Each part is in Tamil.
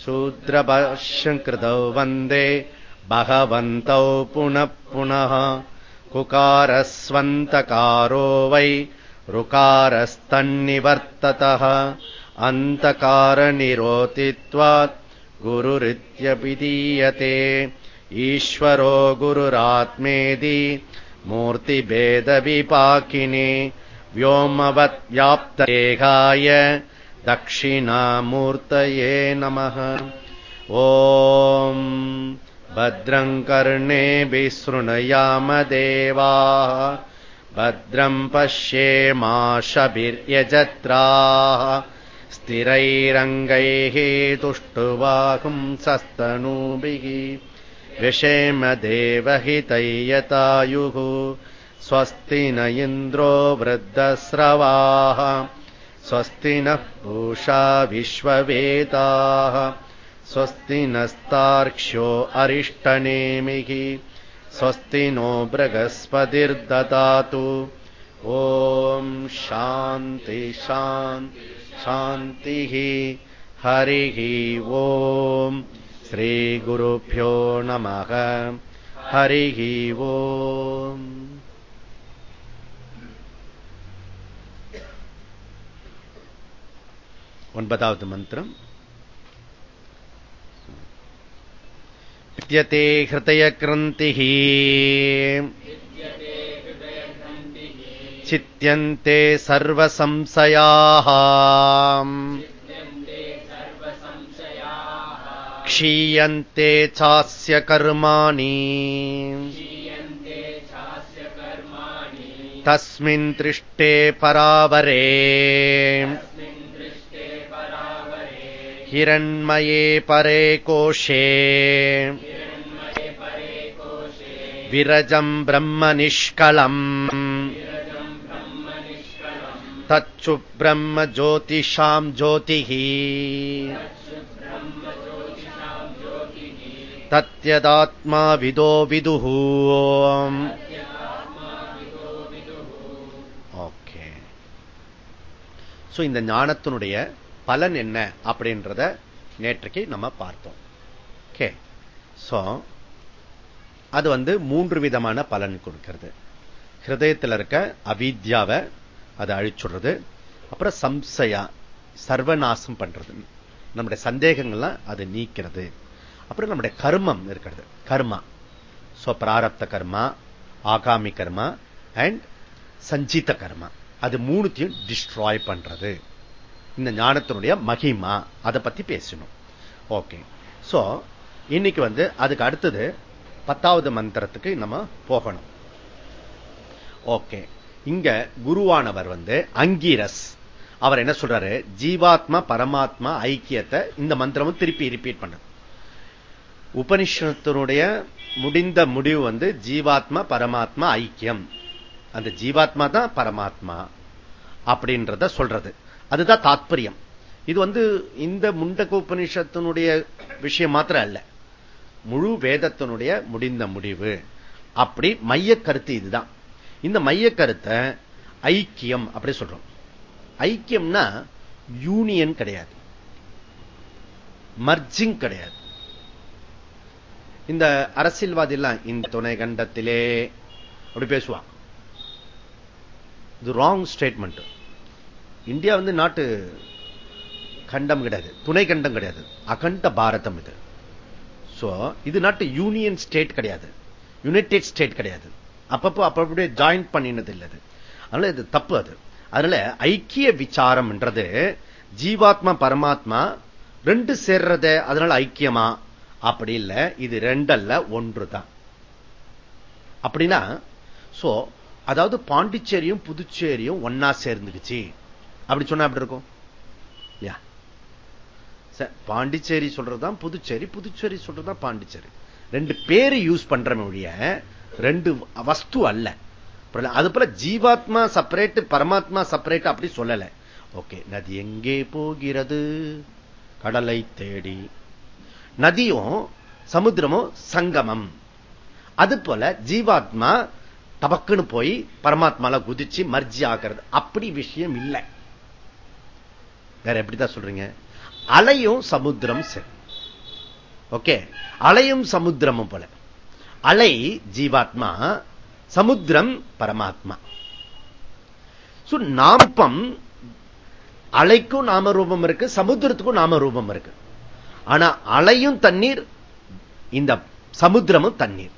शूद्रपश्यकृतौ वन्दे भगवन्तौ पुनः पुनः। कुकारस्वन्तकारो वै ऋकारस्तन्निवर्ततः। अन्तकारनिरोतित्वात् गुरुरित्यभिधीयते ईश्वरो गुरुरात्मेदि मूर्तिभेदविपाकिने व्योमवद्व्याप्तदेहाय दक्षिणामूर्तये नमः। ॐ भद्रम् कर्णे विशृणुयामदेवाः भद्रम् पश्येमाशभिर्यजत्राः। स्थिरैरङ्गैः तुष्टुवाहुम् सस्तनूभिः। विषेम देवहितैयतायुः। स्वस्ति न इन्द्रो वृद्धस्रवाः स्वस्ति नः पूषा विश्ववेदाः स्वस्ति नस्तार्क्ष्यो अरिष्टनेमिः स्वस्ति नो बृहस्पतिर्ददातु ॐ शान्ति शान्ति शान्तिः हरिः ॐ श्रीगुरुभ्यो नमः हरिः ॐ ஒன்பதாவது மந்திரம் विद्यते हृदयक्रन्तिः चित्यन्ते सर्वसंशयाः क्षीयन्ते चास्य कर्माणि तस्मिन् दृष्टे परावरे हिरण्मये परे कोशे विरजम् ब्रह्म निष्कलम् तच्चु ब्रह्म ज्योतिषाम् ज्योतिः तत्यदात्मा विदो विदुः ஓகே சோ இந்த ஞானத்தினுடைய பலன் என்ன அப்படின்றத நேற்றைக்கு நம்ம பார்த்தோம். ஓகே சோ அது வந்து மூன்று விதமான பலன் கொடுக்கிறது. ஹிருதயத்தில் இருக்க அவித்யாவை அதை அழிச்சுடுறது. அப்புறம் சம்சயா சர்வநாசம் பண்றது. நம்முடைய சந்தேகங்கள்லாம் அது நீக்கிறது. அப்புறம் நம்முடைய கர்மம் இருக்கிறது. கர்மா. சோ பிராரப்த கர்மா ஆகாமி கர்மா அண்ட் சஞ்சித கர்மா. அது மூணுத்தையும் டிஸ்ட்ராய் பண்றது. இந்த ஞானத்தினுடைய மகிமா அதை பத்தி பேசணும். ஓகே சோ இன்னைக்கு வந்து அதுக்கு அடுத்தது பத்தாவது மந்திரத்துக்கு நம்ம போகணும். ஓகே இங்க குருவானவர் வந்து அங்கீரஸ். அவர் என்ன சொல்றாரு? ஜீவாத்மா பரமாத்மா ஐக்கியத்தை இந்த மந்திரமும் திருப்பி ரிப்பீட் பண்ண உபனிஷத்தினுடைய முடிந்த முடிவு வந்து ஜீவாத்மா பரமாத்மா ஐக்கியம். அந்த ஜீவாத்மா தான் பரமாத்மா அப்படின்றத சொல்றது. அதுதான் தாத்பரியம். இது வந்து இந்த முண்டக உபனிஷத்தினுடைய விஷயம் மாத்திரம் அல்ல முழு வேதத்தினுடைய முடிந்த முடிவு. அப்படி மைய கருத்து இதுதான். இந்த மைய கருத்தை ஐக்கியம் அப்படி சொல்றோம். ஐக்கியம்னா யூனியன் கிடையாது. மர்ஜிங் கிடையாது. இந்த அரசியல்வாதி எல்லாம் இந்த துணை கண்டத்திலே அப்படி பேசுவான் இது ராங் ஸ்டேட்மெண்ட் இந்தியா வந்து நாட்டு கண்டம் கிடையாது. துணை கண்டம் கிடையாது. அகண்ட பாரதம் இது. சோ இது நாட்டு யூனியன் ஸ்டேட் கிடையாது. யுனைடெட் ஸ்டேட் கிடையாது. அப்பப்போ அப்பப்படியே ஜாயின் பண்ணினது இல்லது அதனால இது தப்பு அது. அதனால ஐக்கிய விசாரம்ன்றது ஜீவாத்மா பரமாத்மா ரெண்டு சேர்றத அதனால ஐக்கியமா? அப்படி இல்ல. இது ரெண்டல்ல ஒன்று தான் அப்படின்னா சோ அதாவது பாண்டிச்சேரியும் புதுச்சேரியும் ஒன்னா சேர்ந்துக்குச்சு அப்படி சொன்னா அப்படி இருக்கும்? பாண்டிச்சேரி சொல்றதுதான் புதுச்சேரி புதுச்சேரி சொல்றதுதான் பாண்டிச்சேரி. ரெண்டு பேரு யூஸ் பண்ற மொழிய ரெண்டு வஸ்து அல்ல. அது போல ஜீவாத்மா செப்பரேட் பரமாத்மா செப்பரேட் அப்படி சொல்லல. ஓகே நதி எங்கே போகிறது? கடலை தேடி. நதியும் சமுத்திரமும் சங்கமம். அது போல ஜீவாத்மா தபக்குன்னு போய் பரமாத்மால குதிச்சு மர்ஜி ஆகிறது. அப்படி விஷயம் இல்லை. வேற எப்படிதான் சொல்றீங்க? அலையும் சமுத்திரம் சரி ஓகே? அலையும் சமுத்திரமும் போல. அலை ஜீவாத்மா சமுத்திரம் பரமாத்மா. நாமப்பம் அலைக்கும் நாம ரூபம் இருக்கு சமுத்திரத்துக்கும் நாம ரூபம் இருக்கு. ஆனா அலையும் தண்ணீர் இந்த சமுத்திரமும் தண்ணீர்.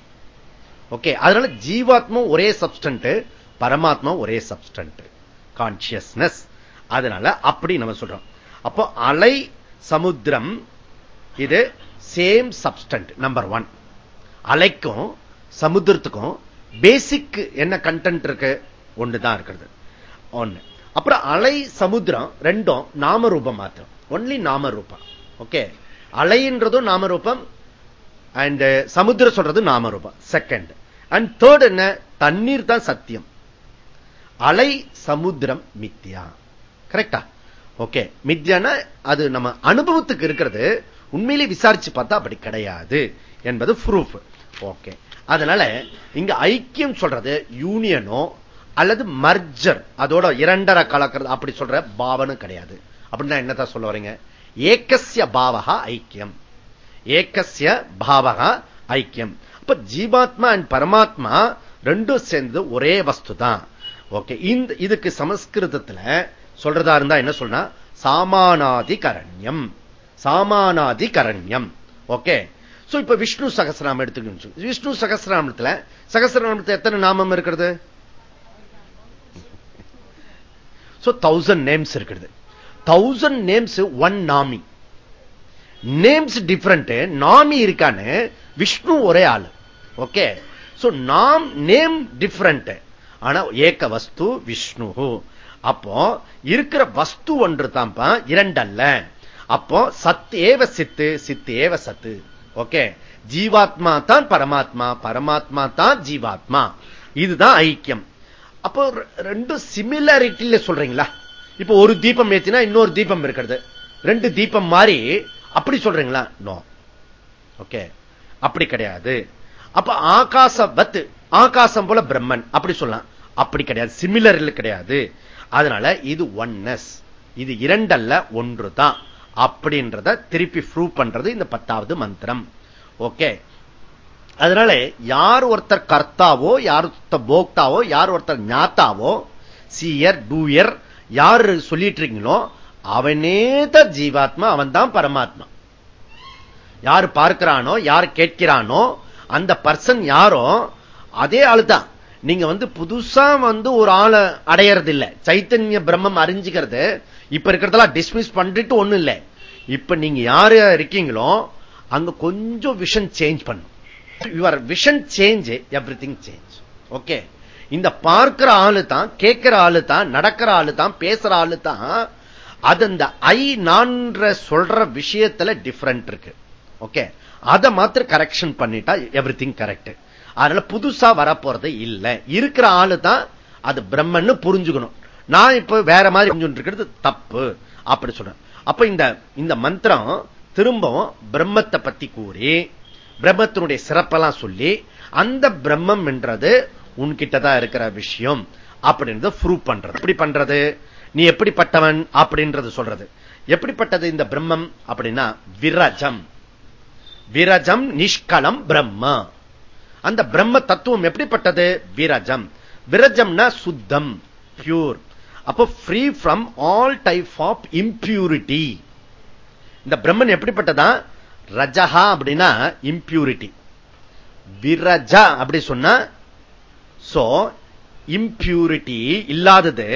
ஓகே? அதனால ஜீவாத்மா ஒரே சப்ஸ்டன்ட் பரமாத்மா ஒரே சப்ஸ்டன்ட் கான்சியஸ்னஸ் அதனால அப்படி நம்ம சொல்றோம். அப்போ அலை சமுத்திரம் இது சேம் சப்ஸ்டன்ட் நம்பர் ஒன் அலைக்கும் சமுத்திரத்துக்கும் பேசிக் என்ன கண்டென்ட் இருக்கு? ஒண்ணுதான் இருக்கிறது. ஒண்ணு. அப்புறம் அலை சமுத்திரம் ரெண்டும் நாம ரூபம் மாத்திரம். ஒன்லி நாம ரூபம் ஓகே அலைன்றதும் நாம ரூபம் அண்ட் சமுத்திரம் சொல்றது நாம ரூபம் செகண்ட் அண்ட் தேர்ட் என்ன? தண்ணீர் தான் சத்தியம். அலை சமுத்திரம் மித்தியா. கரெக்டா ஓகே மித்யான அது நம்ம அனுபவத்துக்கு இருக்கிறது. உண்மையிலே விசாரிச்சு பார்த்தா அப்படி கிடையாது என்பது ப்ரூஃப் ஓகே அதனால இங்க ஐக்கியம் சொல்றது யூனியனோ அல்லது மர்ஜர் அதோட இரண்டரை கலக்கிறது அப்படி சொல்ற பாவனும் கிடையாது. அப்படின்னா என்னதான் சொல்ல வரீங்க ஏக்கசிய பாவகா ஐக்கியம். ஏக்கசிய பாவகா ஐக்கியம். அப்ப ஜீவாத்மா அண்ட் பரமாத்மா ரெண்டும் சேர்ந்து ஒரே வஸ்து தான் ஓகே இந்த இதுக்கு சமஸ்கிருதத்துல சொல்றதா இருந்தா என்ன சொல்றா? சாமானாதி கரண்யம் சாமானாதி கரண்யம் ஓகே சோ இப்ப விஷ்ணு சகசிராமம் எடுத்துக்கணும் விஷ்ணு சகசிராமத்துல சகசிராமத்துல எத்தனை நாமம் இருக்கிறது? தௌசண்ட் நேம்ஸ் இருக்கிறது தௌசண்ட் நேம்ஸ் ஒன் நாமி நேம்ஸ் டிஃபரண்ட் நாமி இருக்கான்னு விஷ்ணு ஒரே ஆளு. ஓகே நாம் நேம் டிஃபரண்ட் ஆனா ஏக வஸ்து விஷ்ணு. அப்போ இருக்கிற வஸ்து ஒன்று தான்ப்பா இரண்டல்ல. அப்போ சத் ஏவ சித்து சித்து ஏவ சத்து. ஓகே? ஜீவாத்மா தான் பரமாத்மா பரமாத்மா தான் ஜீவாத்மா. இதுதான் ஐக்கியம். அப்போ ரெண்டும் சிமிலாரிட்டியில சொல்றீங்களா? இப்ப ஒரு தீபம் ஏத்தினா இன்னொரு தீபம் இருக்கிறது. ரெண்டு தீபம் மாறி அப்படி சொல்றீங்களா? நோ. ஓகே? அப்படி கிடையாது. அப்ப ஆகாசவத் ஆகாசம் போல பிரம்மன். அப்படி சொல்லலாம். அப்படி கிடையாது. சிமிலர் கிடையாது. அதனால இது ஒன்னஸ் இது இரண்டல்ல ஒன்று தான் அப்படின்றத திருப்பி ப்ரூவ் பண்றது இந்த பத்தாவது மந்திரம். ஓகே அதனால யார் ஒருத்தர் கர்த்தாவோ யார் ஒருத்தர் போக்தாவோ யார் ஒருத்தர் ஞாத்தாவோ சீயர் டூயர் யார் சொல்லிட்டு இருக்கீங்களோ அவனே தான் ஜீவாத்மா அவன் தான் பரமாத்மா. யார் பார்க்கிறானோ யார் கேட்கிறானோ அந்த பர்சன் யாரோ அதே ஆளுதான். நீங்க வந்து புதுசா வந்து ஒரு ஆளை அடையறது இல்ல சைத்தன்ய பிரம்மம் அறிஞ்சுக்கிறது. இப்ப இருக்கிறதெல்லாம் டிஸ்மிஸ் பண்ணிட்டு ஒண்ணும் இல்லை. இப்ப நீங்க யாரு இருக்கீங்களோ அங்க கொஞ்சம் விஷன் சேஞ்ச் பண்ணும். Your vision change everything change okay இந்த பார்க்கிற ஆளு தான் கேட்கிற ஆளு தான் நடக்கிற ஆளு தான் பேசுற ஆளு தான் அது இந்த ஐ நான்ற சொல்ற விஷயத்துல டிஃபரெண்ட் இருக்கு. ஓகே அதை மாத்திரம் கரெக்ஷன் பண்ணிட்டா எவ்ரி திங் கரெக்ட் அதனால புதுசா வரப்போறது இல்லை. இருக்கிற ஆளு தான் அது பிரம்மன்னு புரிஞ்சுக்கணும். நான் இப்ப வேற மாதிரி இருக்கிறது தப்பு அப்படி சொல்றேன். அப்ப இந்த இந்த மந்திரம் திரும்பவும் பிரம்மத்தை பத்தி கூறி பிரம்மத்தினுடைய சிறப்பெல்லாம் சொல்லி அந்த பிரம்மம் என்றது உன்கிட்டதான் இருக்கிற விஷயம் அப்படின்றத ப்ரூவ் பண்றது. எப்படி பண்றது? நீ எப்படிப்பட்டவன் அப்படின்றது சொல்றது. எப்படிப்பட்டது இந்த பிரம்மம் அப்படின்னா விரஜம். விரஜம் நிஷ்கலம் பிரம்ம. அந்த பிரம்ம தத்துவம் எப்படிப்பட்டது? விரஜம். விரஜம்னா சுத்தம் பியூர் அப்போ free from all type of impurity இந்த பிரம்மன் எப்படிப்பட்டதா? ரஜஹா அப்படின்னா இம்பியூரிட்டி விரஜா அப்படி சொன்ன சோ இம்பியூரிட்டி இல்லாதது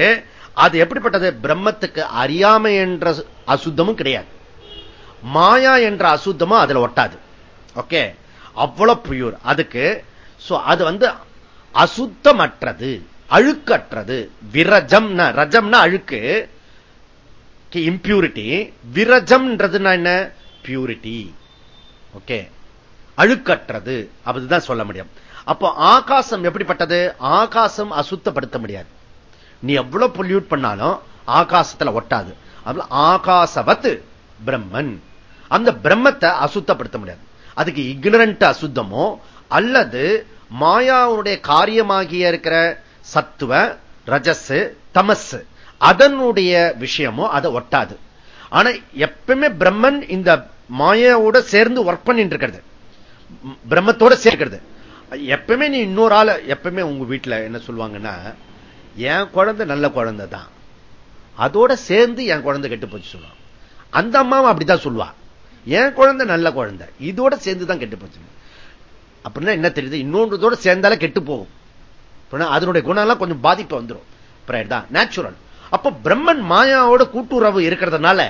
அது எப்படிப்பட்டது? பிரம்மத்துக்கு அறியாமை என்ற அசுத்தமும் கிடையாது. மாயா என்ற அசுத்தமும் அதுல ஒட்டாது. ஓகே அவ்வளவு பியூர் அதுக்கு அது வந்து அசுத்தமற்றது அழுக்கற்றது. விரஜம்னா ரஜம்னா அழுக்கு இம்பியூரிட்டி விரஜம்ன்றது என்ன? பியூரிட்டி ஓகே அழுக்கற்றது. அப்படிதான் சொல்ல முடியும். அப்போ ஆகாசம் எப்படிப்பட்டது? ஆகாசம் அசுத்தப்படுத்த முடியாது. நீ எவ்வளவு பொல்யூட் பண்ணாலும் ஆகாசத்துல ஒட்டாது. ஆகாசவத் பிரம்மன். அந்த பிரம்மத்தை அசுத்தப்படுத்த முடியாது. அதுக்கு இக்னரண்ட் அசுத்தமோ அல்லது மாயாவுடைய காரியமாகிய இருக்கிற சத்துவ ரஜஸ் தமஸ் அதனுடைய விஷயமோ அதை ஒட்டாது. ஆனா எப்பவுமே பிரம்மன் இந்த மாயாவோட சேர்ந்து ஒர்க் பண்ணிட்டு இருக்கிறது பிரம்மத்தோட சேர்க்கிறது. எப்பவுமே நீ இன்னொரு ஆள் எப்பவுமே உங்க வீட்டுல என்ன சொல்லுவாங்கன்னா என் குழந்தை நல்ல குழந்தை தான் அதோட சேர்ந்து என் குழந்தை கெட்டு போச்சு சொல்லுவான். அந்த அம்மாவும் அப்படிதான் சொல்லுவா. என் குழந்தை நல்ல குழந்தை. இதோட சேர்ந்து தான் கெட்டு போச்சு. அப்படின்னா என்ன தெரியுது? இன்னொன்றதோட சேர்ந்தாலே கெட்டு போகும். அதனுடைய குணம் எல்லாம் கொஞ்சம் பாதிப்பு வந்துடும் நேச்சுரல் அப்ப பிரம்மன் மாயாவோட கூட்டுறவு இருக்கிறதுனால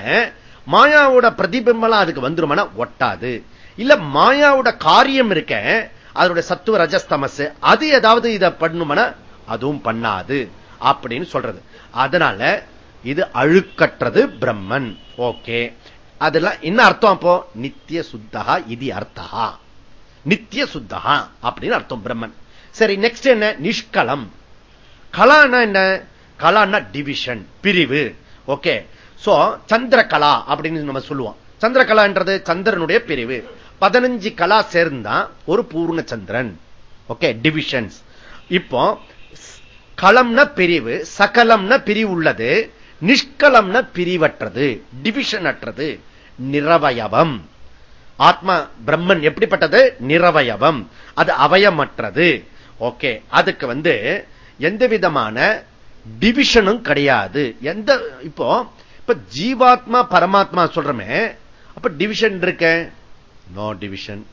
மாயாவோட பிரதிபிம்பம் அதுக்கு வந்துருமானா? ஒட்டாது. இல்ல மாயாவோட காரியம் இருக்க அதனுடைய சத்துவ ரஜஸ்தமஸ் அது ஏதாவது இதை பண்ணுமானா? அதுவும் பண்ணாது. அப்படின்னு சொல்றது. அதனால இது அழுக்கற்றது பிரம்மன். ஓகே அதெல்லாம் என்ன அர்த்தம் அப்போ? நித்திய சுத்தகா இது அர்த்தகா நித்திய சுத்தகா அப்படின்னு அர்த்தம் பிரம்மன். சரி நெக்ஸ்ட் என்ன? நிஷ்கலம். கலான்னா என்ன? கலான்னா டிவிஷன் பிரிவு. ஓகே சோ சந்திரகலா அப்படின்னு நம்ம சொல்லுவோம். சந்திரகலான்றது சந்திரனுடைய பிரிவு. பதினஞ்சு கலா சேர்ந்தா ஒரு பூர்ண சந்திரன் ஓகே டிவிஷன்ஸ் இப்போ களம்னா பிரிவு சகலம்னா பிரிவு உள்ளது நிஷ்கலம்னா பிரிவற்றது டிவிஷன் அற்றது. நிறவயவம் ஆத்மா பிரம்மன் எப்படிப்பட்டது? நிறவயவம் அது அவயமற்றது. ஓகே. அதுக்கு வந்து எந்த விதமான டிவிஷனும் கிடையாது. எந்த இப்போ இப்ப ஜீவாத்மா பரமாத்மா சொல்றமே அப்ப டிவிஷன் இருக்க? நோ டிவிஷன்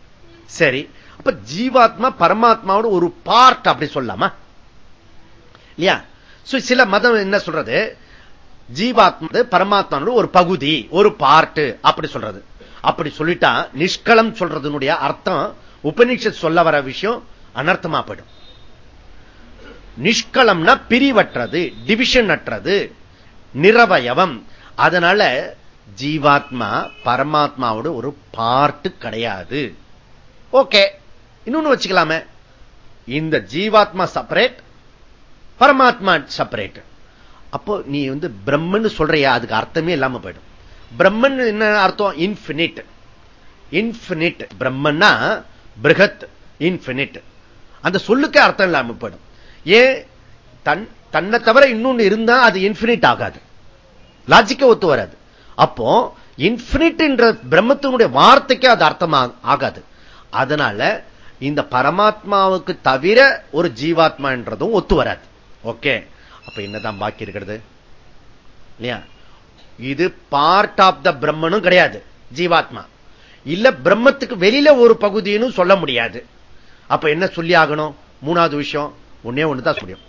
சரி. அப்ப ஜீவாத்மா பரமாத்மாவோட ஒரு பார்ட் அப்படி சொல்லலாமா இல்லையா? சில மதம் என்ன சொல்றது? ஜீவாத்மா பரமாத்மாவோட ஒரு பகுதி ஒரு பார்ட் அப்படி சொல்றது. அப்படி சொல்லிட்டா நிஷ்கலம் சொல்றதுனுடைய அர்த்தம் உபநிஷத் சொல்ல வர விஷயம் அனர்த்தமா போயிடும். நிஷ்கலம்னா பிரிவற்றது டிவிஷன் அற்றது நிரவயவம். அதனால ஜீவாத்மா பரமாத்மாவோட ஒரு பார்ட்டு கிடையாது. ஓகே இன்னொன்னு வச்சுக்கலாமே. இந்த ஜீவாத்மா செப்பரேட் பரமாத்மா செப்பரேட் அப்போ நீ வந்து பிரம்மன் சொல்றியா? அதுக்கு அர்த்தமே இல்லாம போயிடும். பிரம்மன் என்ன அர்த்தம்? இன்பினிட் இன்பினிட் பிரம்மன்னா பிருகத் இன்பினிட் அந்த சொல்லுக்கே அர்த்தம் இல்லாம போயிடும். ஏன்? தன் தன்னை தவிர இன்னொன்னு இருந்தா அது இன்பினிட் ஆகாது. லாஜிக்க ஒத்து வராது. அப்போ இன்பினிட் என்ற பிரம்மத்தினுடைய வார்த்தைக்கே அது அர்த்தம் ஆகாது. அதனால இந்த பரமாத்மாவுக்கு தவிர ஒரு ஜீவாத்மா என்றதும் ஒத்து வராது. ஓகே அப்ப என்னதான் பாக்கி இருக்கிறது? இல்லையா? இது பார்ட் ஆஃப் த பிரம்மனும் கிடையாது ஜீவாத்மா. இல்ல பிரம்மத்துக்கு வெளியில ஒரு பகுதின்னு சொல்ல முடியாது. அப்ப என்ன சொல்லி ஆகணும்? மூணாவது விஷயம் ஒன்னே ஒண்ணுதான் சொல்லியும்.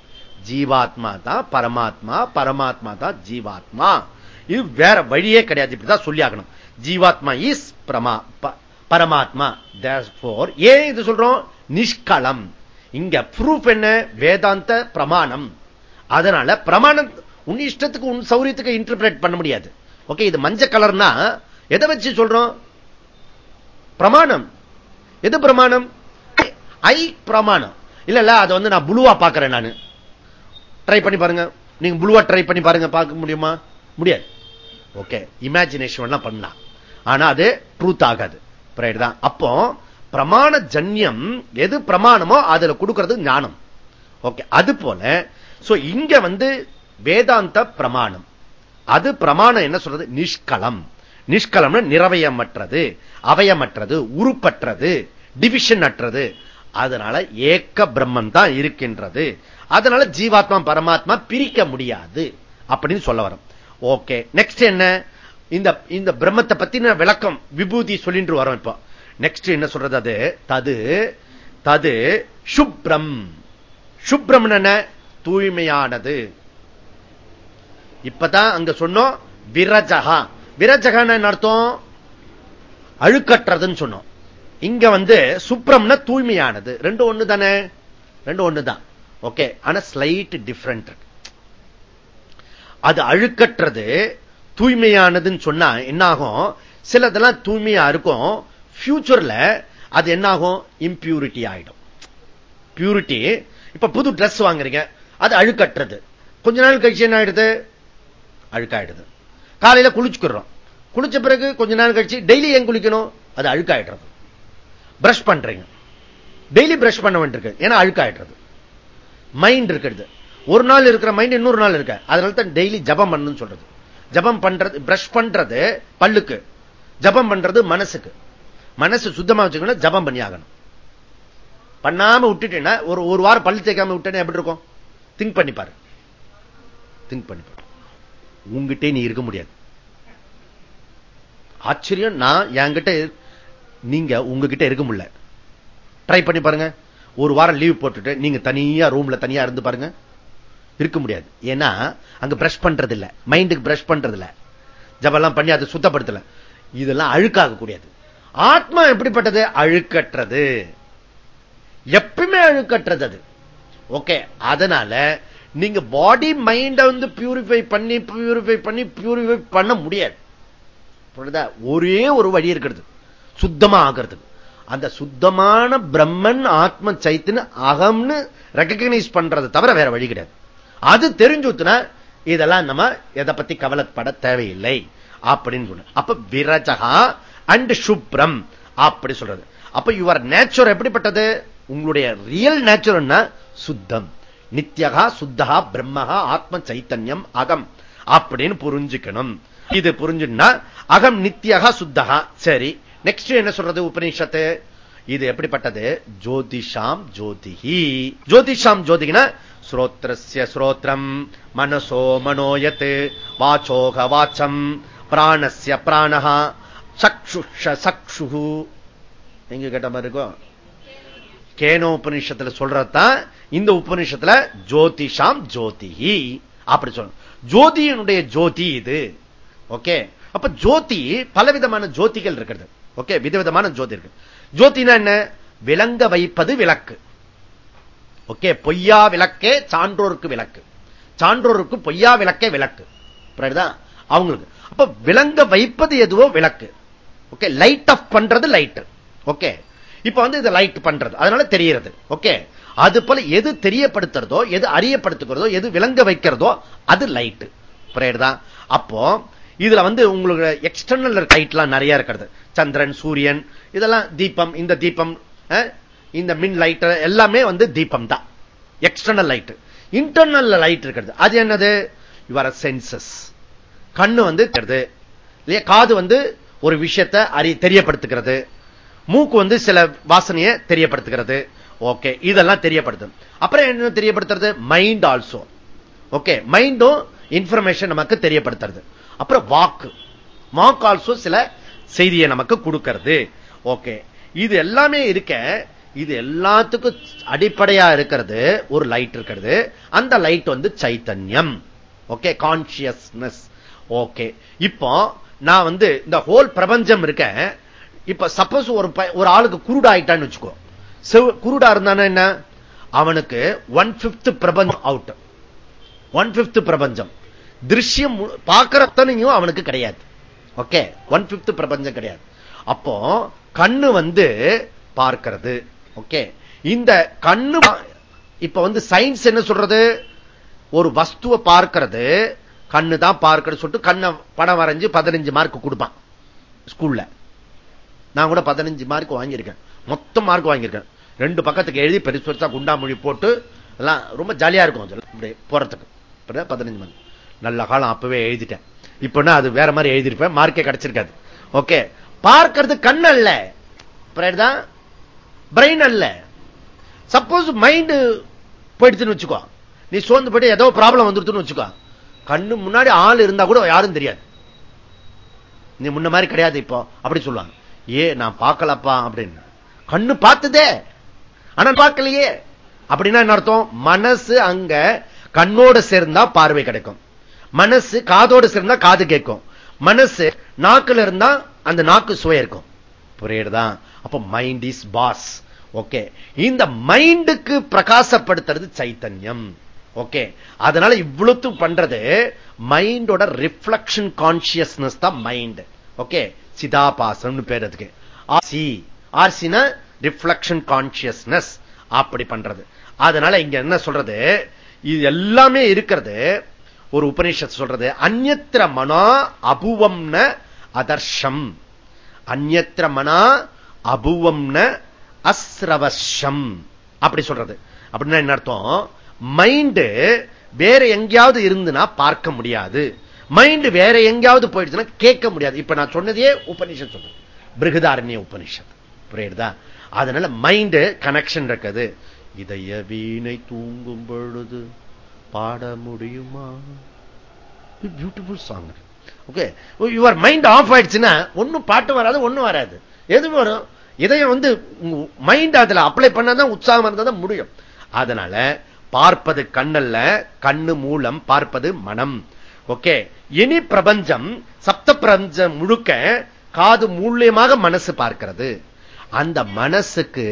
ஜீவாத்மா தான் பரமாத்மா பரமாத்மா தான் ஜீவாத்மா. இது வேற வழியே கிடையாது இப்படிதான் சொல்லி ஆகணும். ஜீவாத்மா இஸ் பிரமா பரமாத்மா. ஏன் இது சொல்றோம்? நிஷ்களம் இங்க ப்ரூஃப் என்ன? வேதாந்த பிரமாணம். அதனால பிரமாணம் உன் இஷ்டத்துக்கு உன் சௌரியத்துக்கு இன்டர்பிரேட் பண்ண முடியாது. ஓகே இது மஞ்ச கலர்னா எதை வச்சு சொல்றோம்? பிரமாணம். எது பிரமாணம்? ஐ பிரமாணம். இல்ல இல்ல அதை வந்து நான் புளுவா பாக்குறேன் நான். ட்ரை பண்ணி பாருங்க. நீங்க புளுவா ட்ரை பண்ணி பாருங்க. பார்க்க முடியுமா? முடியாது. ஓகே இமேஜினேஷன் பண்ணலாம். ஆனா அது ட்ரூத் ஆகாது. தான். அப்போ பிரமாண ஜன்யம் எது பிரமாணமோ அதுல கொடுக்கிறது ஞானம். ஓகே அது போல இங்க வந்து வேதாந்த பிரமாணம். அது பிரமாணம் என்ன சொல்றது? நிஷ்கலம். நிஷ்கலம் நிறவயமற்றது அவயமற்றது உருப்பற்றது டிவிஷன் அற்றது அதனால ஏக்க பிரம்மம் தான் இருக்கின்றது. அதனால ஜீவாத்மா பரமாத்மா பிரிக்க முடியாது அப்படின்னு சொல்ல வரும் ஓகே நெக்ஸ்ட் என்ன? இந்த இந்த பிரம்மத்தை பத்தின விளக்கம் விபூதி சொல்லிட்டு வரோம் இப்போ. நெக்ஸ்ட் என்ன சொல்றது அது? தது தது சுப்ரம். சுப்ரம் என்ன? தூய்மையானது. இப்பதான் அங்க சொன்னோம் விரஜகா. விரஜகான்னு அர்த்தம்? அழுக்கற்றதுன்னு சொன்னோம். இங்க வந்து சுப்ரம்னா தூய்மையானது. ரெண்டு ஒண்ணு தானே ரெண்டு ஒண்ணு தான் ஓகே ஆனா ஸ்லைட் டிஃப்ரெண்ட் அது அழுக்கற்றது தூய்மையானதுன்னு சொன்னா என்ன ஆகும் சிலதெல்லாம் தூய்மையா இருக்கும். பியூச்சர்ல அது என்ன ஆகும் இம்பியூரிட்டி ஆயிடும். பியூரிட்டி இப்ப புது ட்ரெஸ் வாங்குறீங்க. அது அழுக்கற்றது. கொஞ்ச நாள் கழிச்சு என்ன ஆயிடுது? அழுக்காயிடுது. காலையில குளிச்சுக்கிறோம். குளிச்ச பிறகு கொஞ்ச நாள் கழிச்சு டெய்லி ஏன் குளிக்கணும்? அது அழுக்காயிடுறது. பிரஷ் பண்றீங்க. டெய்லி பிரஷ் பண்ண வேண்டியிருக்கு. ஏன்னா அழுக்காயிடுறது. மைண்ட் இருக்கிறது. ஒரு நாள் இருக்கிற மைண்ட் இன்னொரு நாள் இருக்க. அதனால தான் டெய்லி ஜபம் பண்ணு சொல்றது. ஜபம் பண்றது பிரஷ் பண்றது பல்லுக்கு. ஜபம் பண்றது மனசுக்கு. மனசு சுத்தமா வச்சுக்கணும் ஜபம் பண்ணி ஆகணும் பண்ணாம விட்டுட்டேன்னா ஒரு ஒரு வாரம் பல்லு தேய்க்காம விட்டேன்னா எப்படி இருக்கும்? திங்க் பண்ணி பாரு. திங்க் பண்ணி பாரு. உங்ககிட்டே நீ இருக்க முடியாது. ஆச்சரியம் நான் என்கிட்ட நீங்க உங்ககிட்ட இருக்க முடியல. ட்ரை பண்ணி பாருங்க. ஒரு வாரம் லீவ் போட்டுட்டு நீங்க தனியா ரூம்ல தனியா இருந்து பாருங்க. இருக்க முடியாது. ஏன்னா அங்க பிரஷ் பண்றது இல்ல மைண்டுக்கு பிரஷ் பண்றது இல்ல ஜபெல்லாம் பண்ணி அதை சுத்தப்படுத்தல. இதெல்லாம் அழுக்காக கூடியது. ஆத்மா எப்படிப்பட்டது? அழுக்கற்றது. எப்பவுமே அழுக்கற்றது அது. ஓகே அதனால நீங்க பாடி மைண்ட வந்து பியூரிஃபை பண்ணி பியூரிஃபை பண்ணி பியூரிஃபை பண்ண முடியாது. ஒரே ஒரு வழி இருக்கிறது. சுத்தமா ஆகிறது அந்த சுத்தமான பிரம்மன் ஆத்ம சைத்துன்னு அகம்னு ரெக்கக்னைஸ் பண்றது தவிர வேற வழி கிடையாது. அது தெரிஞ்சுத்துனா இதெல்லாம் நம்ம எதை பத்தி கவலைப்பட தேவையில்லை அப்படின்னு சொன்ன அப்ப விரஜகா அண்ட் சுப்ரம் அப்படி சொல்றது. அப்ப யுவர் நேச்சர் எப்படிப்பட்டது? உங்களுடைய ரியல் நேச்சர் என்ன சுத்தம். நித்யகா சுத்தகா பிரம்மகா ஆத்ம சைத்தன்யம் அகம் அப்படின்னு புரிஞ்சுக்கணும். இது புரிஞ்சுன்னா அகம் நித்யகா சுத்தகா சரி நெக்ஸ்ட் என்ன சொல்றது உபநிஷத்து? இது எப்படிப்பட்டது? ஜோதிஷாம் ஜோதிஹி. ஜோதிஷாம் ஜோதிகினா ஸ்ரோத்ரஸ்ய ஸ்ரோத்ரம். மனசோ மனோயத். வாச்சோக வாச்சம். பிராணஸ்ய பிராணஹா. சக்ஷுஷ சக்ஷு எங்க கேட்ட மாதிரி இருக்கும் கேனோ உபநிஷத்துல சொல்றதுதான் இந்த உபநிஷத்துல ஜோதிஷாம் ஜோதிஹி. அப்படி சொல்ல ஜோதியினுடைய ஜோதி இது. ஓகே? அப்ப ஜோதி பலவிதமான ஜோதிகள் இருக்கிறது. ஓகே? விதவிதமான ஜோதி இருக்கு. ஜோதினா என்ன? விளங்க வைப்பது விளக்கு. ஓகே? பொய்யா விளக்கே சான்றோருக்கு விளக்கு. சான்றோருக்கு பொய்யா விளக்கே விளக்கு. அவங்களுக்கு. அப்ப விளங்க வைப்பது எதுவோ விளக்கு. ஓகே? லைட் ஆஃப் பண்றது லைட் ஓகே? இப்ப வந்து இது லைட் பண்றது. அதனால தெரிகிறது. ஓகே அது போல எது தெரியப்படுத்துறதோ எது அறியப்படுத்துகிறதோ எது விளங்க வைக்கிறதோ அது லைட் புரியுதா? அப்போ இதுல வந்து உங்களுக்கு எக்ஸ்டர்னல் லைட்லாம் நிறைய இருக்கிறது. சந்திரன் சூரியன் இதெல்லாம் தீபம் இந்த தீபம் இந்த மின் லைட் எல்லாமே வந்து தீபம் தான். எக்ஸ்டர்னல் லைட் இன்டர்னல் லைட் இருக்கிறது. அது என்னது? யுவர் சென்சஸ் கண்ணு வந்து காது வந்து ஒரு விஷயத்தை அறி தெரியப்படுத்துகிறது. மூக்கு வந்து சில வாசனையை தெரியப்படுத்துகிறது. ஓகே இதெல்லாம் தெரியப்படுத்தும். அப்புறம் என்ன தெரியப்படுத்துறது? மைண்ட் ஆல்சோ ஓகே மைண்டும் இன்ஃபர்மேஷன் நமக்கு தெரியப்படுத்துறது. அப்புறம் வாக்கு வாக்கு ஆல்சோ சில செய்தியை நமக்கு கொடுக்கிறது. ஓகே இது எல்லாமே இருக்க இது எல்லாத்துக்கும் அடிப்படையா இருக்கிறது. ஒரு லைட் இருக்கிறது. அந்த லைட் வந்து சைத்தன்யம். ஓகே கான்சியஸ்னஸ் ஓகே இப்போ நான் வந்து இந்த ஹோல் பிரபஞ்சம் இருக்கேன் இப்ப சப்போஸ் ஒரு ஒரு ஆளுக்கு குருடா ஆயிட்டான்னு வச்சுக்கோ குருடா இருந்தானா என்ன? அவனுக்கு ஒன் பிப்த் பிரபஞ்சம் அவுட் ஒன் பிப்த் பிரபஞ்சம். திருஷ்யம் பார்க்கறத்தனையும் அவனுக்கு கிடையாது. ஓகே ஒன் பிப்த் பிரபஞ்சம் கிடையாது. அப்போ கண்ணு வந்து பார்க்கிறது. ஓகே இந்த கண்ணு இப்ப வந்து சயின்ஸ் என்ன சொல்றது? ஒரு வஸ்துவை பார்க்கிறது. கண்ணு தான் பார்க்கிறது சொல்லிட்டு கண்ணை படம் வரைஞ்சு பதினஞ்சு மார்க் கொடுப்பான். ஸ்கூல்ல நான் கூட பதினஞ்சு மார்க் வாங்கியிருக்கேன். மொத்தம் மார்க் வாங்கியிருக்கேன். ரெண்டு பக்கத்துக்கு எழுதி பெருசு பெருசா குண்டாமொழி போட்டு எல்லாம் ரொம்ப ஜாலியா இருக்கும் போறதுக்கு. பதினஞ்சு மார்க் நல்ல காலம் அப்பவே எழுதிட்டேன். இப்ப அது வேற மாதிரி எழுதியிருப்பேன். மார்க்கே கிடைச்சிருக்காது. ஓகே பார்க்கிறது கண் அல்ல. பிரெயின் அல்ல. சப்போஸ் மைண்டு போயிடுச்சுன்னு வச்சுக்கோ. நீ சோர்ந்து போயிட்டு ஏதோ ப்ராப்ளம் வந்துருத்துன்னு வச்சுக்கோ. கண்ணு முன்னாடி ஆள் இருந்தா கூட யாரும் தெரியாது. நீ முன்ன மாதிரி கிடையாது இப்போ. அப்படி சொல்லுவாங்க. ஏ நான் பார்க்கலப்பா அப்படின்னு. கண்ணு பார்த்ததே. ஆனா பார்க்கலையே. அப்படின்னா என்ன அர்த்தம்? மனசு அங்க கண்ணோடு சேர்ந்தா பார்வை கிடைக்கும். மனசு காதோடு சேர்ந்தா காது கேட்கும். மனசு நாக்குல இருந்தா அந்த நாக்கு சுவை இருக்கும். புரியுதா? அப்ப மைண்ட் இஸ் பாஸ் ஓகே இந்த மைண்டுக்கு பிரகாசப்படுத்துறது சைத்தன்யம். ஓகே அதனால இவ்வளவு பண்றது மைண்டோட ரிஃப்ளக்ஷன் கான்சியஸ்னஸ் தான் மைண்ட் ஓகே சிதாபாசம்னு பேர் அதுக்கு. ஆர்சி ஆர்சினா ரிஃப்ளக்ஷன் கான்சியஸ்னஸ் அப்படி பண்றது. அதனால இங்க என்ன சொல்றது? இது எல்லாமே இருக்கிறது ஒரு உபநிஷத்து சொல்றது அந்நத்திர மனா அபுவம்ன அதர்ஷம். அந்நத்திர மனா அபுவம்ன அஸ்ரவசம் அப்படி சொல்றது. அப்படின்னா என்ன அர்த்தம்? மைண்டு வேற எங்கேயாவது இருந்துனா பார்க்க முடியாது. மைண்ட் வேற எங்கேயாவது போயிடுச்சுன்னா கேட்க முடியாது. இப்ப நான் சொன்னதே உபனிஷத் சொன்னேன் பிருகதாரண்ய உபனிஷத் புரியுதா? அதனால மைண்ட் கனெக்ஷன் இருக்குது. இதய வீணை தூங்கும் பொழுது பாட முடியுமா? Beautiful song okay your mind off ஆயிடுச்சுன்னா ஒன்னும் பாட்டு வராது ஒண்ணும் வராது. எது வரும்? இதயம் வந்து மைண்ட் அதுல அப்ளை பண்ணாதான் உற்சாகம் இருந்தா முடியும். அதனால பார்ப்பது கண்ணல்ல கண்ணு மூலம் பார்ப்பது மனம். ஓகே. இனி பிரபஞ்சம் சப்த பிரபஞ்சம் முழுக்க காது மூலியமாக மனசு பார்க்கிறது. அந்த மனசுக்கு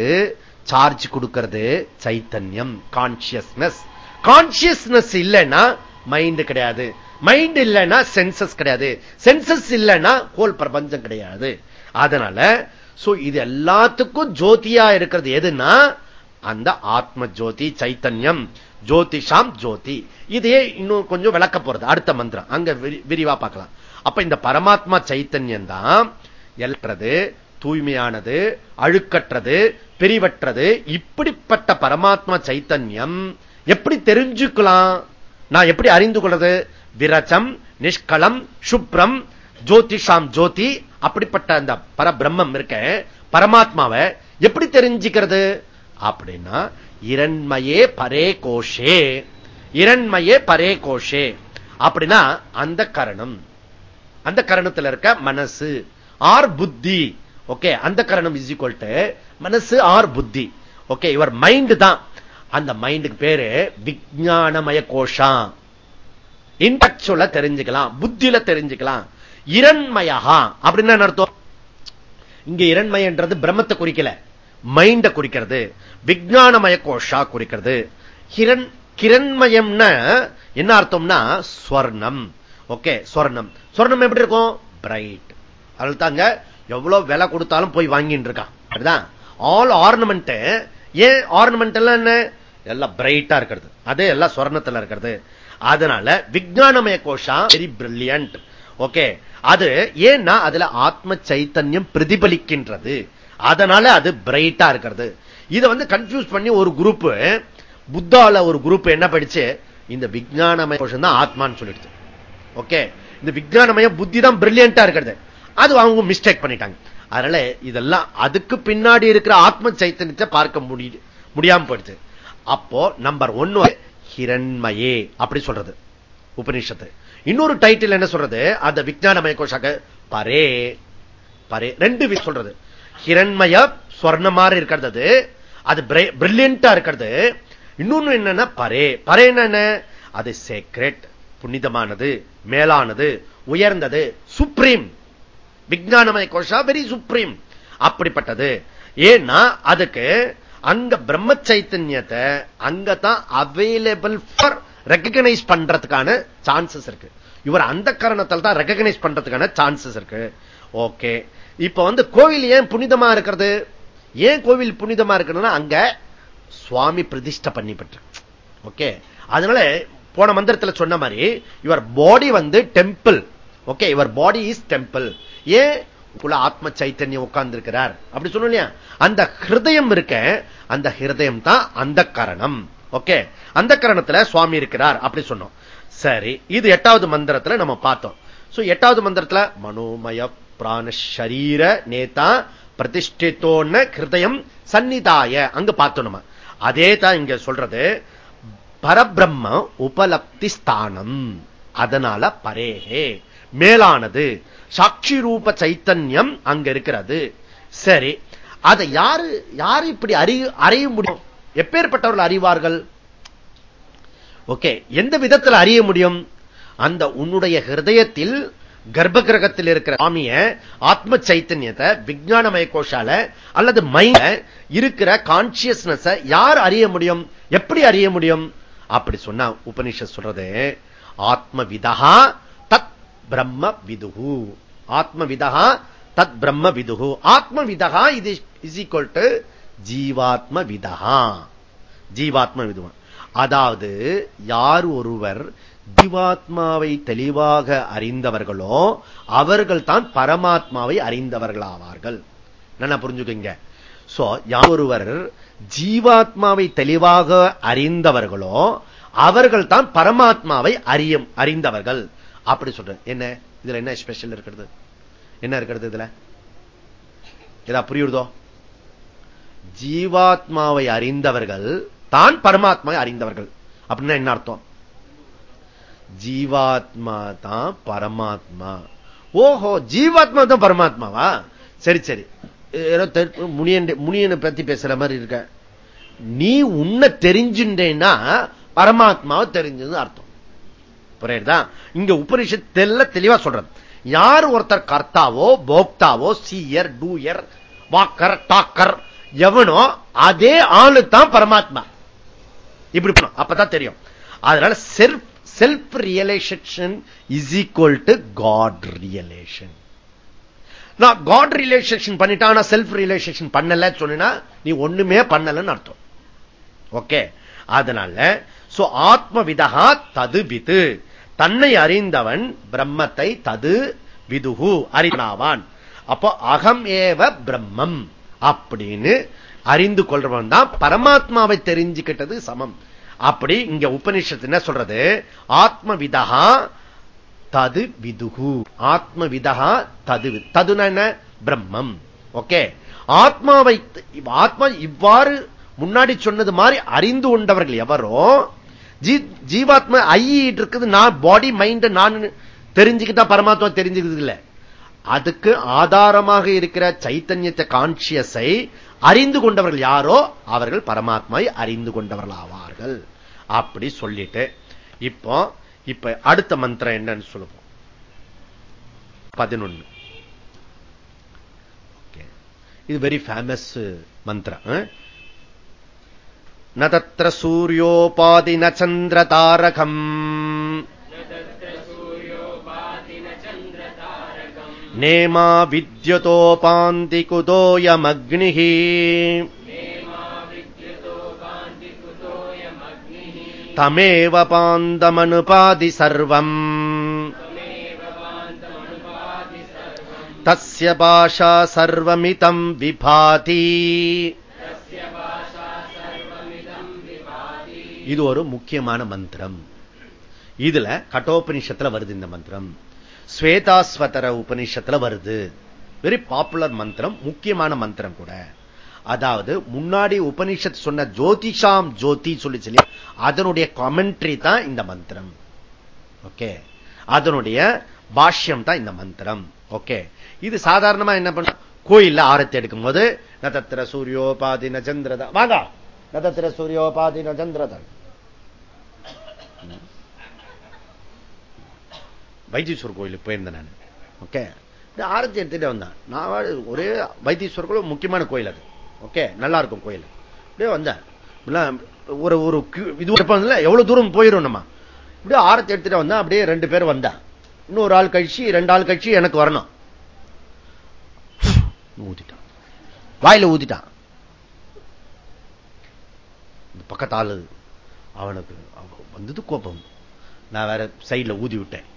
சார்ஜ் கொடுக்கிறது சைத்தன்யம் கான்சியஸ்னஸ் கான்சியஸ்னஸ் இல்லைன்னா மைண்ட் கிடையாது. மைண்ட் இல்லைன்னா சென்சஸ் கிடையாது. சென்சஸ் இல்லைன்னா ஹோல் பிரபஞ்சம் கிடையாது. அதனால இது எல்லாத்துக்கும் ஜோதியா இருக்கிறது. எதுன்னா அந்த ஆத்ம ஜோதி சைத்தன்யம். ஜோதிஷாம் ஜோதி. இதையே இன்னும் கொஞ்சம் விளக்க போறது. அடுத்த மந்திரம். அங்க விரிவா பார்க்கலாம். அப்ப இந்த பரமாத்மா சைத்தன்யம் தான் எல்றது தூய்மையானது அழுக்கற்றது பிரிவற்றது. இப்படிப்பட்ட பரமாத்மா சைத்தன்யம் எப்படி தெரிஞ்சுக்கலாம்? நான் எப்படி அறிந்து கொள்றது? விரச்சம் நிஷ்கலம் சுப்ரம் ஜோதிஷாம் ஜோதி. அப்படிப்பட்ட அந்த பரபிரம்மம் இருக்க பரமாத்மாவை எப்படி தெரிஞ்சுக்கிறது? அப்படின்னா இரண்மையே பரே கோஷே. இரண்மையே பரே கோஷே. அப்படின்னா அந்த கரணம். அந்த கரணத்தில் இருக்க மனசு. ஆர் புத்தி. ஓகே அந்த கரணம் இஸ் ஈக்வல் டு மனசு ஆர் புத்தி. ஓகே இவர் மைண்ட் தான். அந்த மைண்டுக்கு பேரு விஜயானமய கோஷா. இன்டக்சுவல தெரிஞ்சுக்கலாம் புத்தியில தெரிஞ்சுக்கலாம். இரண்மயா அப்படின்னு அர்த்தம்? இங்க இரண்மைன்றது பிரம்மத்தை குறிக்கல. மைண்ட குறிக்கிறது விஜயானமய கோஷா குறிக்கிறது. கிரண் கிரண்மயம்னா என்ன அர்த்தம்னா ஸ்வர்ணம். ஓகே ஸ்வர்ணம். ஸ்வர்ணம் எப்படி இருக்கும்? பிரைட் அதில் தாங்க எவ்வளவு விலை கொடுத்தாலும் போய் வாங்கிட்டு இருக்கான். அப்படிதான்? ஆல் ஆர்னமெண்ட் ஏன் ஆர்னமெண்ட் எல்லாம் என்ன? எல்லாம் பிரைட்டா இருக்கிறது. அதே எல்லாம் ஸ்வர்ணத்துல இருக்கிறது. அதனால விஜயானமய கோஷா வெரி பிரில்லியன்ட் ஓகே அது ஏன்னா அதுல ஆத்ம சைத்தன்யம் பிரதிபலிக்கின்றது. அதனால அது பிரைட்டா இருக்கிறது. இதை வந்து கன்ஃபியூஸ் பண்ணி ஒரு குரூப் புத்தால ஒரு குரூப் என்ன படிச்சு இந்த விஜயானமய கோஷம் தான் ஆத்மான்னு சொல்லிடுச்சு ஓகே இந்த விஜயானமய புத்தி தான் பிரில்லியண்டா இருக்கிறது. அது அவங்க மிஸ்டேக் பண்ணிட்டாங்க. அதனால இதெல்லாம் அதுக்கு பின்னாடி இருக்கிற ஆத்ம சைத்தன்யத்தை பார்க்க முடியுது முடியாம போயிடுச்சு அப்போ நம்பர் ஒன்னு ஹிரண்மயே அப்படி சொல்றது. உபநிஷத்து. இன்னொரு டைட்டில் என்ன சொல்றது? அந்த விஜயானமய கோஷாக்க பரே பரே ரெண்டு சொல்றது. ஹிரண்மய மாதிரி இருக்கிறது. அது பிரில்லியண்டா இருக்கிறது. இன்னொன்னு என்னன்னா பரே. பரே என்ன அது சேக்ரெட் புனிதமானது மேலானது உயர்ந்தது சுப்ரீம் விஜயானமய கோஷா வெரி சுப்ரீம் அப்படிப்பட்டது. ஏன்னா அதுக்கு அங்க பிரம்ம சைத்தன்யத்தை அங்கதான் அவைலபிள் ஃபார் ரெக்கக்னைஸ் பண்றதுக்கான சான்சஸ் இருக்கு. இவர் அந்த காரணத்தால் தான் ரெக்கக்னைஸ் பண்றதுக்கான சான்சஸ் இருக்கு. ஓகே இப்ப வந்து கோவில் ஏன் புனிதமா இருக்கிறது? ஏன் கோவில் புனிதமா இருக்கணும்னா அங்க சுவாமி பிரதிஷ்ட பண்ணிப்பட்டு. ஓகே? அதனால போன மந்திரத்தில் சொன்ன மாதிரி இவர் பாடி வந்து டெம்பிள் ஓகே? இவர் பாடி இஸ் டெம்பிள் ஏன்? ஆத்ம சைத்தன்யம் உட்கார்ந்து இருக்கிறார் அப்படி சொன்னோம் இல்லையா? அந்த ஹிருதயம் இருக்க அந்த ஹிருதயம் தான் அந்த கரணம். ஓகே? அந்த கரணத்துல சுவாமி இருக்கிறார். அப்படி சொன்னோம். சரி இது எட்டாவது மந்திரத்துல நம்ம பார்த்தோம். எட்டாவது மந்திரத்துல மனோமய பிராணரீர நேதா பிரதிஷ்டித்தோன்ன ஹிருதயம் சன்னிதாய அங்க பார்த்தோம் நம்ம அதே தான் இங்க சொல்றது பரபிரம்ம உபலப்தி ஸ்தானம் அதனால பரேகே மேலானது சாட்சி ரூப சைத்தன்யம் அங்க இருக்கிறது. சரி அதை யாரு யாரு இப்படி அறிய அறிய முடியும்? எப்பேற்பட்டவர்கள் அறிவார்கள்? ஓகே எந்த விதத்தில் அறிய முடியும்? அந்த உன்னுடைய ஹிருதயத்தில் கர்ப்ப கிரகத்தில் இருக்கிற சுவாமிய ஆத்ம சைத்தன்யத்தை விஜயானமய கோஷால அல்லது மைண்ட இருக்கிற கான்சியஸ்னஸ் யார் அறிய முடியும்? எப்படி அறிய முடியும்? அப்படி சொன்ன உபனிஷ சொல்றது ஆத்ம விதா தத் பிரம்ம விதுகு ஆத்ம விதா தத் பிரம்ம விதுகு ஆத்ம விதா இது இஸ் ஈக்வல் டு ஜீவாத்ம விதா ஜீவாத்ம விதுவா அதாவது யார் ஒருவர் ஜீவாத்மாவை தெளிவாக அறிந்தவர்களோ அவர்கள் தான் பரமாத்மாவை அறிந்தவர்கள் ஆவார்கள் என்ன புரிஞ்சுக்கீங்க சோ யாரொருவர் ஜீவாத்மாவை தெளிவாக அறிந்தவர்களோ அவர்கள் தான் பரமாத்மாவை அறியும் அறிந்தவர்கள். அப்படி சொல்றேன். என்ன? இதுல என்ன ஸ்பெஷல் இருக்கிறது? என்ன இருக்கிறது இதுல? ஏதா புரியுறதோ? ஜீவாத்மாவை அறிந்தவர்கள் தான் பரமாத்மாவை அறிந்தவர்கள். அப்படின்னா என்ன அர்த்தம்? ஜீவாத்மா தான் பரமாத்மா. ஓஹோ ஜீவாத்மா தான் பரமாத்மாவா? சரி சரி. முனியன் முனியனை பத்தி பேசுற மாதிரி இருக்க. நீ உன்னை தெரிஞ்சுட்டேன்னா பரமாத்மாவை தெரிஞ்சது அர்த்தம். புரியுதா? இங்க உபனிஷத்துல தெளிவா சொல்றது. யார் ஒருத்தர் கர்த்தாவோ போக்தாவோ சீயர் டூயர் வாக்கர் டாக்கர் எவனோ அதே ஆளு தான் பரமாத்மா. இப்படி அப்பதான் தெரியும். அதனால self self realisation is equal to God realisation நான் காட் ரிலேஷேஷன் பண்ணிட்டான் செல்ஃப் ரியலைசேஷன் பண்ணல சொன்னா நீ ஒண்ணுமே பண்ணலன்னு அர்த்தம். ஓகே அதனால சோ ஆத்ம விதகா தது விது. தன்னை அறிந்தவன் பிரம்மத்தை தது விதுகு அறிந்தாவான் அப்போ அகம் ஏவ பிரம்மம் அப்படின்னு அறிந்து கொள்றவன் தான் பரமாத்மாவை தெரிஞ்சுக்கிட்டது சமம். அப்படி இங்க உபனிஷத்து என்ன சொல்றது? ஆத்ம விதகா தது விதுகு ஆத்ம விதகா தது ததுன என்ன? பிரம்மம். ஓகே? ஆத்மாவை ஆத்மா இவ்வாறு முன்னாடி சொன்னது மாதிரி அறிந்து கொண்டவர்கள் எவரோ ஜீவாத்மா ஐயிட்டு இருக்குது நான் பாடி மைண்ட் நான் தெரிஞ்சுக்கிட்டா பரமாத்மா தெரிஞ்சுக்கிறது இல்லை அதுக்கு ஆதாரமாக இருக்கிற சைத்தன்யத்தை கான்சியஸை அறிந்து கொண்டவர்கள் யாரோ அவர்கள் பரமாத்மாவை அறிந்து கொண்டவர்கள் ஆவார்கள் அப்படி சொல்லிட்டு இப்போ இப்ப அடுத்த மந்திரம் என்னன்னு சொல்லுவோம். பதினொன்னு. இது வெரி ஃபேமஸ் மந்திரம். நதத்திர சூரியோபாதி நந்திர தாரகம். नेमा विद्युतोपान्ति कुतोऽयमग्निः तमेव पान्दमनुपादि सर्वम् तस्य भाषा सर्वमिदम् विभाति இது ஒரு முக்கியமான மந்திரம் இதுல கட்டோபனிஷத்துல வருது இந்த மந்திரம் ஸ்வேதாஸ்வதர உபனிஷத்துல வருது. வெரி பாப்புலர் மந்திரம் முக்கியமான மந்திரம் கூட. அதாவது முன்னாடி உபனிஷத் சொன்ன ஜோதிஷாம் ஜோதி சொல்லி சொல்லி அதனுடைய காமெண்ட்ரி தான் இந்த மந்திரம். ஓகே அதனுடைய பாஷ்யம் தான் இந்த மந்திரம். ஓகே இது சாதாரணமா என்ன பண்ண கோயில்ல ஆரத்தி எடுக்கும் போது நதத்திர சூரியோபாதி நச்சந்திரதா வாங்க. நதத்திர சூரியோபாதி நச்சந்திரதன் வைத்தீஸ்வரர் கோயிலுக்கு போயிருந்தேன் நான். ஓகே ஆரத்தி எடுத்துட்டு வந்தேன் நான் ஒரே வைத்தீஸ்வரர் கோயில் முக்கியமான கோயில் அது. ஓகே நல்லா இருக்கும் கோயில். அப்படியே வந்தேன். ஒரு ஒரு இது இருப்பாங்கல்ல எவ்வளவு தூரம் போயிடும் நம்ம. இப்படியே ஆரத்தி எடுத்துட்டு வந்தேன் அப்படியே ரெண்டு பேர் வந்தேன். இன்னொரு ஆள் கழிச்சு ரெண்டு ஆள் கழிச்சு எனக்கு வரணும். ஊத்திட்டான். வாயில ஊத்திட்டான். பக்கத்து அவனுக்கு வந்தது கோபம். நான் வேற சைட்ல ஊதி விட்டேன்.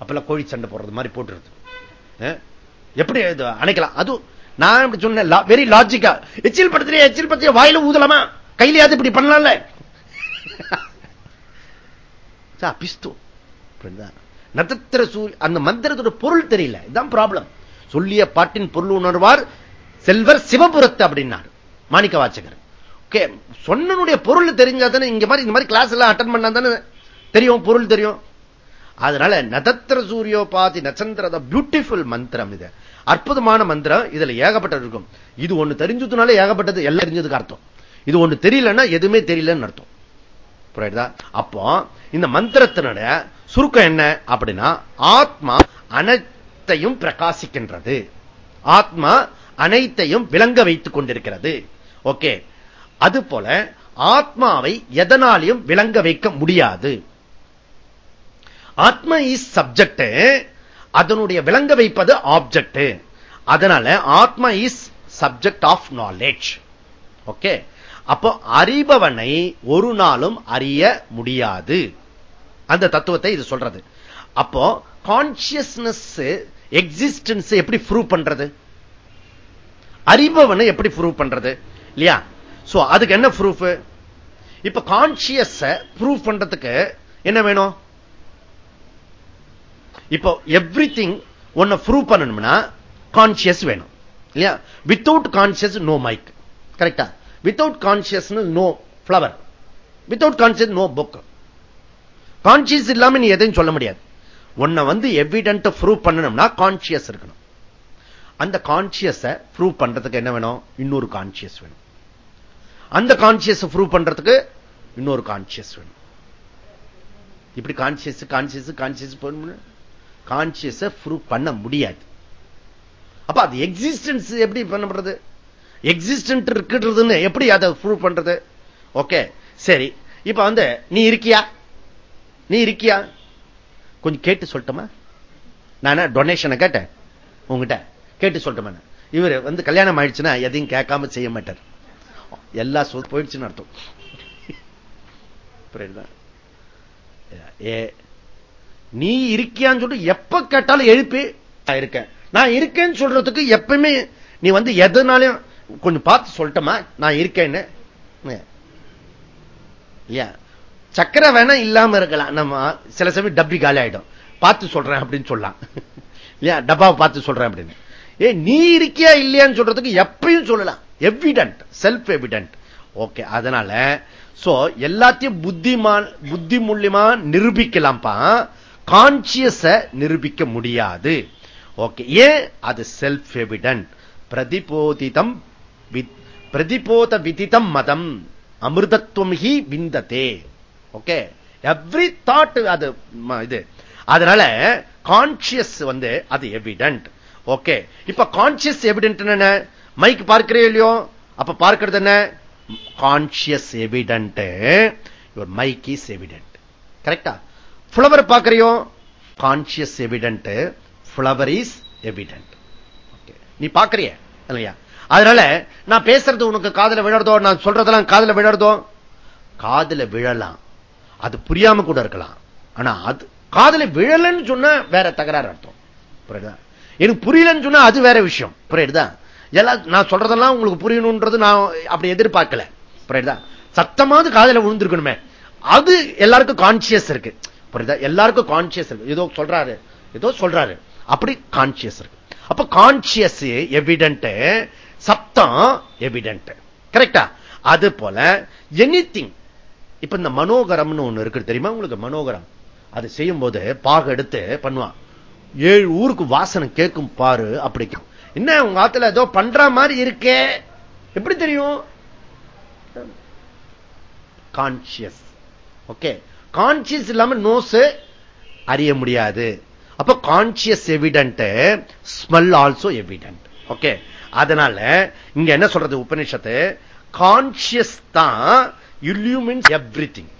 அப்பெல்லாம் கோழி சண்டை போடுறது மாதிரி போட்டுருது. எப்படி அணைக்கலாம்? அது நான் இப்படி சொன்னேன் வெரி லாஜிக்கா எச்சில் படுத்துறிய எச்சில் படுத்திய வாயில ஊதலாமா? கையிலையாவது இப்படி பண்ணலாம்ல? பிஸ்து. நட்சத்திர சூரிய அந்த மந்திரத்தோட பொருள் தெரியல. இதுதான் ப்ராப்ளம் சொல்லிய பாட்டின் பொருள் உணர்வார் செல்வர் சிவபுரத்து அப்படின்னார். மாணிக்க வாச்சகர் ஓகே சொன்னனுடைய பொருள் தெரிஞ்சாதானே இங்க மாதிரி இந்த மாதிரி கிளாஸ் எல்லாம் அட்டன் பண்ணா தானே தெரியும் பொருள் தெரியும். அதனால நதத்திர சூரியோபாதி நச்சந்திர பியூட்டிஃபுல் மந்திரம் இது. அற்புதமான மந்திரம் இதுல ஏகப்பட்டது இருக்கும். இது ஒண்ணு தெரிஞ்சதுனால ஏகப்பட்டது எல்லாம் தெரிஞ்சதுக்கு அர்த்தம். இது ஒண்ணு தெரியலன்னா எதுவுமே தெரியலன்னு அர்த்தம். புரியுதா? அப்போ இந்த மந்திரத்தினுடைய சுருக்கம் என்ன அப்படின்னா ஆத்மா அனைத்தையும் பிரகாசிக்கின்றது. ஆத்மா அனைத்தையும் விளங்க வைத்துக் கொண்டிருக்கிறது. ஓகே. அது போல ஆத்மாவை எதனாலையும் விளங்க வைக்க முடியாது. ஆத்ம இஸ் சப்ஜெக்ட் அதனுடைய விளங்க வைப்பது ஆப்ஜெக்ட் அதனால ஆத்மா is subject of knowledge okay? அப்போ அறிபவனை ஒரு நாளும் அறிய முடியாது. அந்த தத்துவத்தை இது சொல்றது. அப்போ கான்சியஸ்னஸ் எக்ஸிஸ்டன்ஸ் எப்படி ப்ரூவ் பண்றது? அறிபவனை எப்படி ப்ரூவ் பண்றது? இல்லையா? சோ அதுக்கு என்ன ப்ரூஃப் இப்ப கான்சியஸ் ப்ரூவ் பண்றதுக்கு என்ன வேணும்? இப்போ எவ்ரி திங் ஒன்ன ப்ரூவ் பண்ணணும்னா கான்சியஸ் வேணும். இல்லையா? வித்தவுட் கான்சியஸ் நோ மைக் கரெக்டா without conscious no flower without conscious no book conscious இல்லாம நீ எதையும் சொல்ல முடியாது. உன்னை வந்து எவிடென்ட் ப்ரூவ் பண்ணணும்னா கான்சியஸ் இருக்கணும். அந்த கான்சியஸ ப்ரூவ் பண்றதுக்கு என்ன வேணும்? இன்னொரு கான்சியஸ் வேணும். அந்த கான்சியஸ் ப்ரூவ் பண்றதுக்கு இன்னொரு கான்சியஸ் வேணும். இப்படி conscious conscious conscious conscious prove பண்ண முடியாது. அப்ப அது எக்ஸிஸ்டன்ஸ் எப்படி பண்ணப்படுறது? எக்ஸிஸ்டன்ட் இருக்குன்றதுன்னு எப்படி அதை ப்ரூவ் பண்றது? ஓகே சரி. இப்ப வந்து நீ இருக்கியா? நீ இருக்கியா? கொஞ்சம் கேட்டு சொல்லட்டுமா? நான் டொனேஷனை கேட்டேன். உங்ககிட்ட கேட்டு சொல்லட்டுமா இவர் வந்து கல்யாணம் ஆயிடுச்சுன்னா எதையும் கேட்காம செய்ய மாட்டார். எல்லா சொல் போயிடுச்சுன்னு அர்த்தம். ஏ நீ இருக்கியான்னு சொல்லிட்டு எப்ப கேட்டாலும் எழுப்பி இருக்கேன். நான் இருக்கேன்னு சொல்றதுக்கு எப்பவுமே நீ வந்து எதுனாலையும் கொஞ்சம் பார்த்து சொல்லட்டமா? நான் இருக்கேன்னு. இல்லையா? சக்கரை வேணா இல்லாம இருக்கலாம். நம்ம சில சமயம் டப்பி காலி ஆயிடும். பார்த்து சொல்றேன் அப்படின்னு சொல்லலாம். இல்லையா? டப்பாவை பார்த்து சொல்றேன் அப்படின்னு. ஏ நீ இருக்கியா இல்லையான்னு சொல்றதுக்கு எப்பயும் சொல்லலாம். எவிடன்ட் செல்ஃப் எவிடன்ட் ஓகே அதனால சோ எல்லாத்தையும் புத்திமான் புத்தி மூலியமா நிரூபிக்கலாம்ப்பா. கான்சியஸ நிரூபிக்க முடியாது. ஓகே ஏன்? அது செல்ஃப் எவிடன்ட் பிரதிபோதிதம் பிரதிபோத விதிதம் மதம். அமிர்தத்துவம் ஹி விந்ததே. ஓகே எவ்ரி தாட் அது இது. அதனால கான்சியஸ் வந்து அது எவிடன்ட் ஓகே இப்ப கான்சியஸ் எவிடன்ட் என்ன? மைக் பார்க்கிறே இல்லையோ? அப்ப பார்க்கிறது என்ன? Conscious evident your mic is evident கரெக்டா flower பார்க்கறியோ? Conscious evident flower is evident நீ பார்க்கறிய? இல்லையா? அதனால நான் பேசுறது உனக்கு காதல விழறதோ நான் சொல்றதெல்லாம் காதல விழறதோ? காதல விழலாம். அது புரியாம கூட இருக்கலாம். ஆனா அது காதல விழலன்னு சொன்னா வேற தகராறு அர்த்தம். புரியுதா? எனக்கு புரியலன்னு சொன்னா அது வேற விஷயம். புரியுதா? எல்லாம் நான் சொல்றதெல்லாம் உங்களுக்கு புரியணும்ன்றது நான் அப்படி எதிர்பார்க்கல. புரியுதா? சத்தமாவது காதல விழுந்திருக்கணுமே. அது எல்லாருக்கும் கான்சியஸ் இருக்கு. புரியுதா? எல்லாருக்கும் கான்சியஸ் இருக்கு. ஏதோ சொல்றாரு. ஏதோ சொல்றாரு. அப்படி கான்சியஸ் இருக்கு. அப்ப கான்சியஸ் எவிடென்ட் சப்தம் எவிடென்ட் கரெக்டா அது போல எனி திங் இப்ப இந்த மனோகரம்னு ஒண்ணு இருக்கு தெரியுமா உங்களுக்கு? மனோகரம். அது செய்யும் போது பாக எடுத்து பண்ணுவான் ஏழு ஊருக்கு வாசனை கேட்கும் பாரு அப்படி என்ன உங்க ஆத்துல ஏதோ பண்ற மாதிரி இருக்கே? எப்படி தெரியும்? கான்சியஸ் ஓகே கான்சியஸ் இல்லாம நோஸ் அறிய முடியாது. அப்ப conscious evident smell also evident okay அதனால இங்க என்ன சொல்றது உபநிஷத்து? கான்சியஸ் தான் இல்யூமின்ஸ் எவ்ரி திங்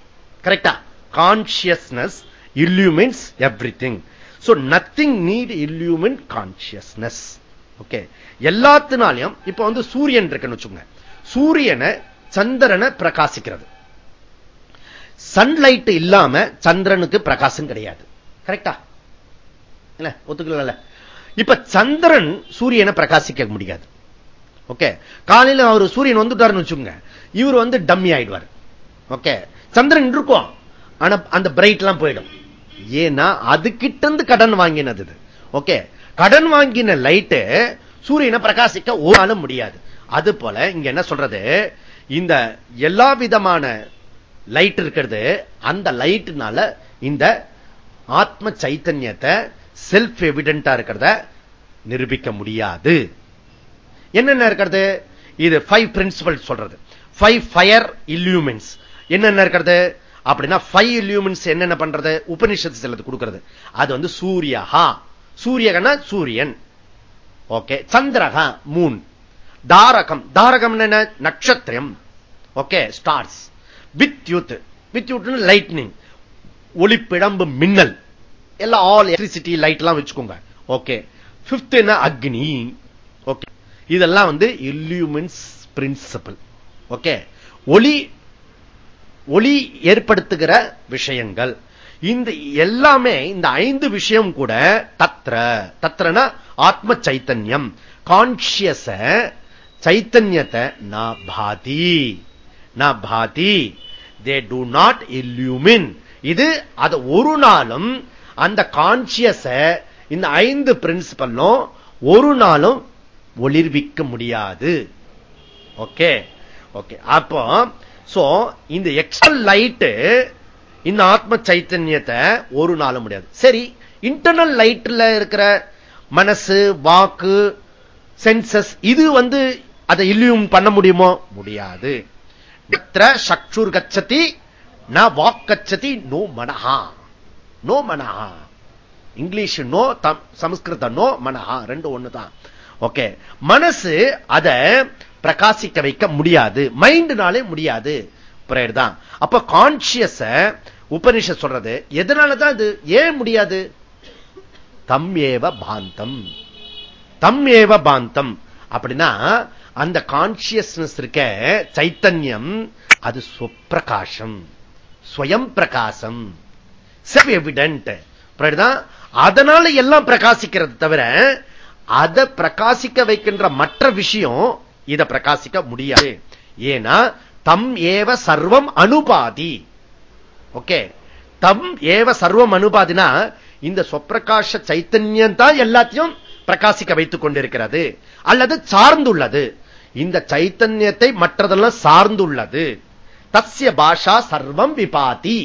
கரெக்டா consciousness illumines everything so nothing need illumine consciousness okay எல்லாத்தினாலையும் இப்ப வந்து சூரியன் இருக்குன்னு வச்சுங்க சூரியனை சந்திரனை பிரகாசிக்கிறது. சன்லைட் இல்லாம சந்திரனுக்கு பிரகாசம் கிடையாது. கரெக்டா இல்ல ஒத்துக்கல இப்ப சந்திரன் சூரியனை பிரகாசிக்க முடியாது. ஓகே காலையில் அவர் சூரியன் வந்துட்டாருன்னு வச்சுங்க இவர் வந்து டம்மி ஆயிடுவார். ஓகே சந்திரன் இருக்கும் ஆனா அந்த பிரைட் எல்லாம் போயிடும். ஏன்னா அது கிட்ட இருந்து கடன் வாங்கினது ஓகே கடன் வாங்கின லைட்டு சூரியனை பிரகாசிக்க ஓனாலும் முடியாது. அது போல இங்க என்ன சொல்றது? இந்த எல்லா விதமான லைட் இருக்கிறது. அந்த லைட்னால இந்த ஆத்ம சைத்தன்யத்தை செல்ஃப் எவிடென்டா இருக்கிறத நிரூபிக்க முடியாது. என்னென்ன இருக்கிறது? இது ஃபைவ் பிரின்சிபல் சொல்றது. ஃபைவ் ஃபயர் இல்யூமென்ஸ் என்னென்ன இருக்கிறது? அப்படின்னா ஃபைவ் இல்யூமென்ஸ் என்னென்ன பண்றது? உபனிஷத்து செல்லது கொடுக்கிறது. அது வந்து சூரியஹா. சூரியகனா சூரியன். ஓகே. சந்திரகா மூன் தாரகம். தாரகம் என்ன? நட்சத்திரம். ஓகே. ஸ்டார்ஸ் வித்யூத் வித்யூத் லைட்னிங் ஒளிப்பிழம்பு மின்னல். எல்லாம் ஆல் எலக்ட்ரிசிட்டி லைட் எல்லாம் வச்சுக்கோங்க. ஓகே பிப்த் என்ன அக்னி. ஓகே இதெல்லாம் வந்து இல்யூமின்ஸ் பிரின்சிபல் ஓகே ஒளி ஒளி ஏற்படுத்துகிற விஷயங்கள். இந்த எல்லாமே இந்த ஐந்து விஷயம் கூட தத்ர. தத்ரனா ஆத்ம சைத்தன்யம். கான்சியஸ சைத்தன்யத்தை நான் பாதி. நான் பாதி. தே டு நாட் இல்யூமின் இது அது ஒரு நாளும் அந்த கான்சியஸ இந்த ஐந்து பிரின்சிபலும் ஒரு நாளும் ஒளிர்விக்க முடியாது. ஓகே ஓகே அப்போ சோ இந்த எக்ஸ்டர்னல் லைட்டு இந்த ஆத்ம சைத்தன்யத்தை ஒரு நாளும் முடியாது. சரி இன்டர்னல் லைட்ல இருக்கிற மனசு வாக்கு சென்சஸ் இது வந்து அதை இல்லியும் பண்ண முடியுமோ? முடியாது. சக்ஷுர் கச்சதி ந வாக்கச்சதி நோ மனஹா. நோ மனஹா. இங்கிலீஷ் நோ தம் சமஸ்கிருத நோ மனஹா. ரெண்டு ஒண்ணுதான். ஓகே. மனசு அத பிரகாசிக்க வைக்க முடியாது. மைண்டுனாலே முடியாது. தான் அப்ப கான்சியஸ உபனிஷ சொல்றது. எதனாலதான் இது? ஏன் முடியாது? தம் ஏவ பாந்தம். தம் ஏவ பாந்தம். அப்படின்னா அந்த கான்சியஸ்னஸ் இருக்க சைத்தன்யம் அது சுப்பிரகாசம். ஸ்வயம் பிரகாசம். செவ் எவிடன்ட் அதனால எல்லாம் பிரகாசிக்கிறது தவிர அதை பிரகாசிக்க வைக்கின்ற மற்ற விஷயம் இதை பிரகாசிக்க முடியாது. ஏன்னா தம் ஏவ சர்வம் அனுபாதி. ஓகே தம் ஏவ சர்வம் அனுபாதினா இந்த சொப்பிரகாஷ சைத்தன்யம் தான் எல்லாத்தையும் பிரகாசிக்க வைத்துக் கொண்டிருக்கிறது. அல்லது சார்ந்துள்ளது. இந்த சைத்தன்யத்தை மற்றதெல்லாம் சார்ந்துள்ளது. தஸ்ய பாஷா சர்வம் விபாதி.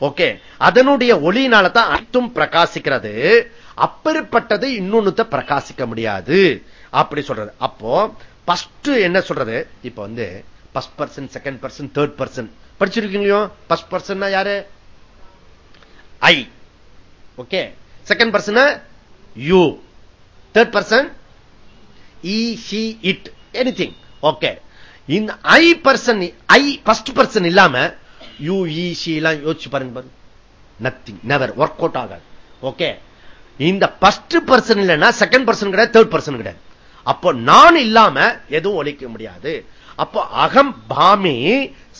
ஓகே. அதனுடைய ஒளியினால தான் அனைத்தும் பிரகாசிக்கிறது. அப்பேற்பட்டது இன்னொன்னு பிரகாசிக்க முடியாது. அப்படி சொல்றது. அப்போ பஸ்ட் என்ன சொல்றது? இப்ப வந்து first person second person third person படிச்சிருக்கீங்களோ? First person யாரு? I okay. Second person you third person E it anything okay இந்த I person I first person இல்லாம யூ சி எல்லாம் யோசிச்சு பாருங்க பாருங்க. நத்திங் நெவர் ஒர்க் அவுட் ஆகாது. ஓகே இந்த பஸ்ட் பர்சன் இல்லைன்னா செகண்ட் பர்சன் கிடையாது தேர்ட் பர்சன் கிடையாது. அப்போ நான் இல்லாம எதுவும் ஒழிக்க முடியாது. அப்போ அகம் பாமி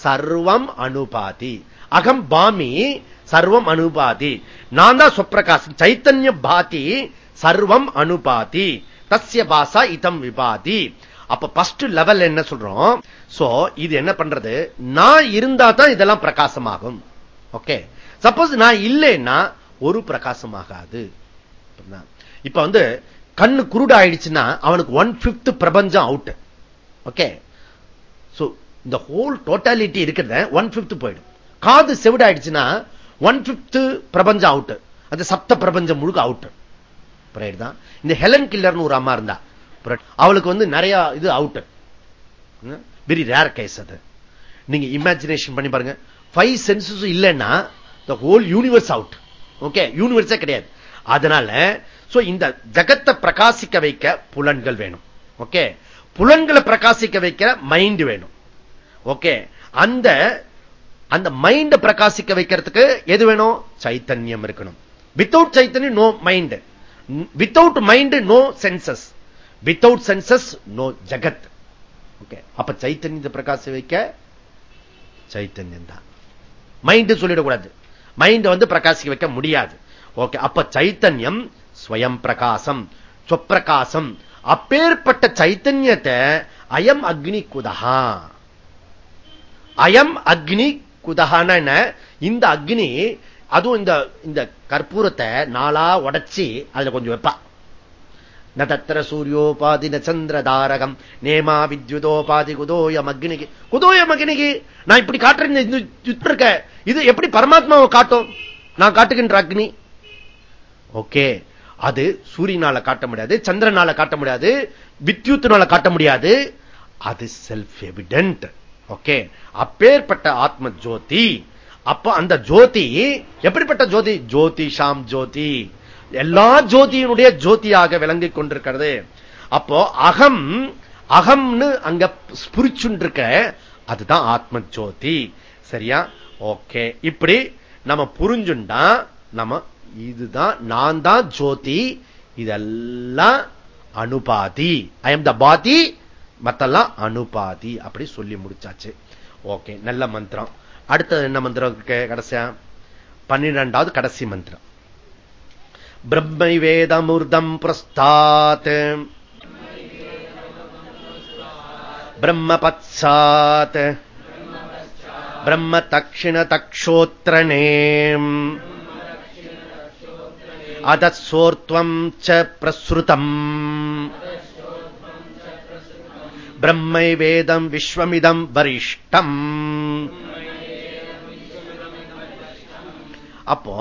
சர்வம் அனுபாதி. அகம் பாமி சர்வம் அனுபாதி. நான் தான் சுப்பிரகாசம் சைத்தன்ய பாதி சர்வம் அனுபாதி. தஸ்ய பாசா இதம் விபாதி. அப்ப பஸ்ட் லெவல் என்ன சொல்றோம்? சோ இது என்ன பண்றது? நான் இருந்தா தான் இதெல்லாம் பிரகாசமாகும். ஓகே சப்போஸ் நான் இல்லைன்னா ஒரு பிரகாசமாகாது. இப்ப வந்து கண்ணு குருடு ஆயிடுச்சுன்னா அவனுக்கு ஒன் பிப்த் பிரபஞ்சம் அவுட் ஓகே இந்த ஹோல் டோட்டாலிட்டி இருக்கிறத ஒன் பிப்த் போயிடும். காது செவிடு ஆயிடுச்சுன்னா ஒன் பிப்த் பிரபஞ்சம் அவுட் அந்த சப்த பிரபஞ்சம் முழுக்க அவுட் தான் இந்த ஹெலன் கில்லர்னு ஒரு அம்மா இருந்தா அவளுக்கு வந்து நிறைய இது அவுட் வெரி ரேர் கேஸ் அது. நீங்க இமேஜினேஷன் பண்ணி பாருங்க. ஃபைவ் சென்சஸ் இல்லைன்னா ஹோல் யூனிவர்ஸ் அவுட் ஓகே யூனிவர்ஸே கிடையாது. அதனால இந்த ஜகத்தை பிரகாசிக்க வைக்க புலன்கள் வேணும். ஓகே புலன்களை பிரகாசிக்க வைக்கிற மைண்ட் வேணும். ஓகே அந்த அந்த மைண்ட பிரகாசிக்க வைக்கிறதுக்கு எது வேணும்? சைத்தன்யம் இருக்கணும். வித்தவுட் சைத்தன்யம் no mind without mind no senses without senses no ஜகத் ஓகே அப்ப சைத்தன்யத்தை பிரகாச வைக்க சைத்தன்யம் தான். மைண்ட் சொல்லிடக்கூடாது. மைண்ட் வந்து பிரகாசிக்க வைக்க முடியாது. ஓகே அப்ப சைத்தன்யம் ஸ்வயம் பிரகாசம் சொப்பிரகாசம் அப்பேற்பட்ட சைத்தன்யத்தை அயம் அக்னி குதகா அயம் அக்னி குதகான இந்த அக்னி அதுவும் இந்த இந்த கற்பூரத்தை நாளா உடைச்சி அதுல கொஞ்சம் வைப்பா. நதத்திர சூரியோபாதி நந்திர தாரகம் நேமா வித்யுதோபாதி குதோயம் அக்னிக்கு குதோயம் அக்னிக்கு நான் இப்படி காட்டுறேன் இருக்க இது எப்படி பரமாத்மாவை காட்டும்? நான் காட்டுகின்ற அக்னி. ஓகே. அது சூரியனால காட்ட முடியாது சந்திரனால காட்ட முடியாது வித்யுத்தினால காட்ட முடியாது. அது செல்ஃப் எவிடென்ட் ஓகே. அப்பேற்பட்ட ஆத்ம ஜோதி அப்ப அந்த ஜோதி எப்படிப்பட்ட ஜோதி? ஜோதிஷாம் ஜோதி. எல்லா ஜோதியினுடைய ஜோதியாக விளங்கிக் கொண்டிருக்கிறது. அப்போ அகம் அகம்னு அங்க ஸ்புரிச்சுருக்க அதுதான் ஆத்ம ஜோதி சரியா? ஓகே. இப்படி நம்ம புரிஞ்சுண்டா நம்ம இதுதான் நான் தான் ஜோதி இதெல்லாம் அனுபாதி. ஐ எம் த பாதி மத்தெல்லாம் அனுபாதி. அப்படி சொல்லி முடிச்சாச்சு. ஓகே. நல்ல மந்திரம். அடுத்தது என்ன மந்திரம் இருக்கு? கடைசியா? பன்னிரெண்டாவது கடைசி மந்திரம். பிரம்மை வேதமுர்தம் பிரஸ்தாத் பிரம்ம பச்சாத் பிரம்ம தக்ஷிண தக்ஷோத்ரணே அதசோர்த்வம் ச பிரசுதம் பிரம்மை வேதம் விஸ்வமிதம் வரிஷ்டம் அப்போ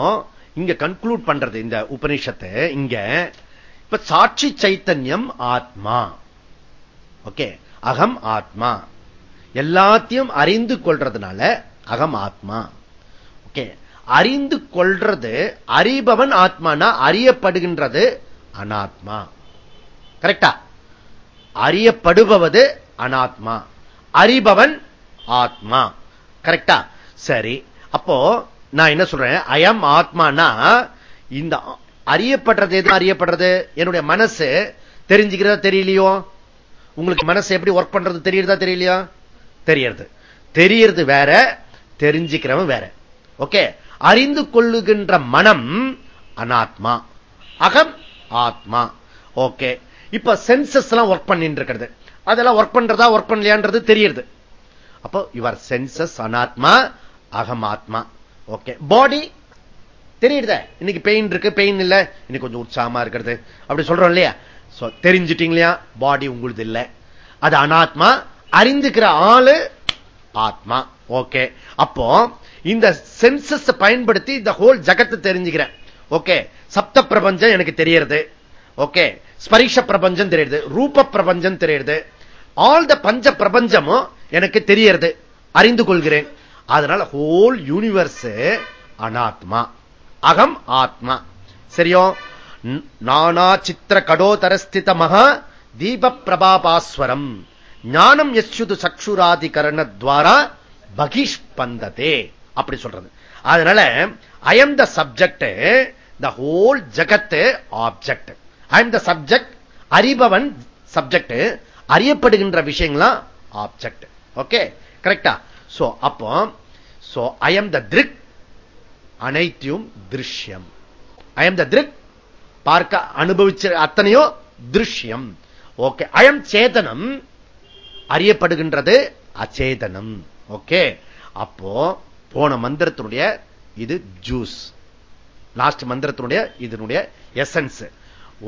இங்க கன்க்ளூட் பண்றது இந்த உபனிஷத்தை இங்க இப்ப சாட்சி சைத்தன்யம் ஆத்மா. ஓகே? அகம் ஆத்மா. எல்லாத்தையும் அறிந்து கொள்றதுனால அகம் ஆத்மா. ஓகே? அறிந்து கொள்றது அறிபவன் ஆத்மானா அறியப்படுகின்றது அனாத்மா. கரெக்டா? அறியப்படுபவது அனாத்மா. அறிபவன் ஆத்மா. கரெக்டா? சரி. அப்போ நான் என்ன சொல்றேன்? அயம் ஆத்மானா இந்த அறியப்படுறது எது அறியப்படுறது? என்னுடைய மனசு தெரிஞ்சுக்கிறதா தெரியலையோ? உங்களுக்கு மனசு எப்படி ஒர்க் பண்றது தெரியுறதா தெரியலையா? தெரியறது. தெரியறது வேற தெரிஞ்சுக்கிறவன் வேற. ஓகே அறிந்து கொள்ளுகின்ற மனம் அனாத்மா. அகம் ஆத்மா. ஓகே இப்ப சென்சஸ் எல்லாம் ஒர்க் பண்ணிட்டு இருக்கிறது. அதெல்லாம் ஒர்க் பண்றதா ஒர்க் பண்ணலையான்றது தெரியுது அப்போ யுவர் சென்சஸ் அனாத்மா அகம் ஆத்மா. ஓகே பாடி தெரியுது? இன்னைக்கு பெயின் இருக்கு பெயின் இல்ல. இன்னைக்கு கொஞ்சம் உற்சாகமா இருக்கிறது. அப்படி சொல்றோம் இல்லையா? தெரிஞ்சிட்டீங்களா? பாடி உங்களுது இல்ல. அது அனாத்மா அறிந்துக்கிற ஆளு ஆத்மா. ஓகே அப்போ இந்த சென்சஸ் பயன்படுத்தி இந்த ஹோல் ஜகத்தை தெரிஞ்சுக்கிறேன். ஓகே சப்த பிரபஞ்சம் எனக்கு தெரியறது. ஓகே ஸ்பரிஷ பிரபஞ்சம் தெரியுது. ரூப பிரபஞ்சம் தெரியுது. ஆல் த பஞ்ச பிரபஞ்சமும் எனக்கு தெரியறது. அறிந்து கொள்கிறேன். அதனால ஹோல் யூனிவர்ஸ் அனாத்மா. அகம் ஆத்மா. சரியோ? நானா சித்திர கடோதரஸ்தித மகா தீப பிரபாபாஸ்வரம் ஞானம் எஸ்யுது சக்ஷுராதிகரண துவாரா பகிஷ்பந்ததே. அப்படி சொல்றது. அதனால I am the subject the whole ஜகத்து object I am the subject அறிபவன் சப்ஜெக்ட் அறியப்படுகின்ற விஷயங்களா ஆப்ஜெக்ட் ஓகே கரெக்டா சோ அப்போ சோ ஐஎம் த திருக் அனைத்தையும் திருஷ்யம். ஐஎம் த திருக் பார்க்க அனுபவிச்ச அத்தனையோ திருஷ்யம். ஓகே அயம் சேதனம் அறியப்படுகின்றது அச்சேதனம் ஓகே அப்போ போன மந்திரத்தினுடைய இது ஜூஸ் லாஸ்ட் மந்திரத்தினுடைய இதனுடைய எசன்ஸ்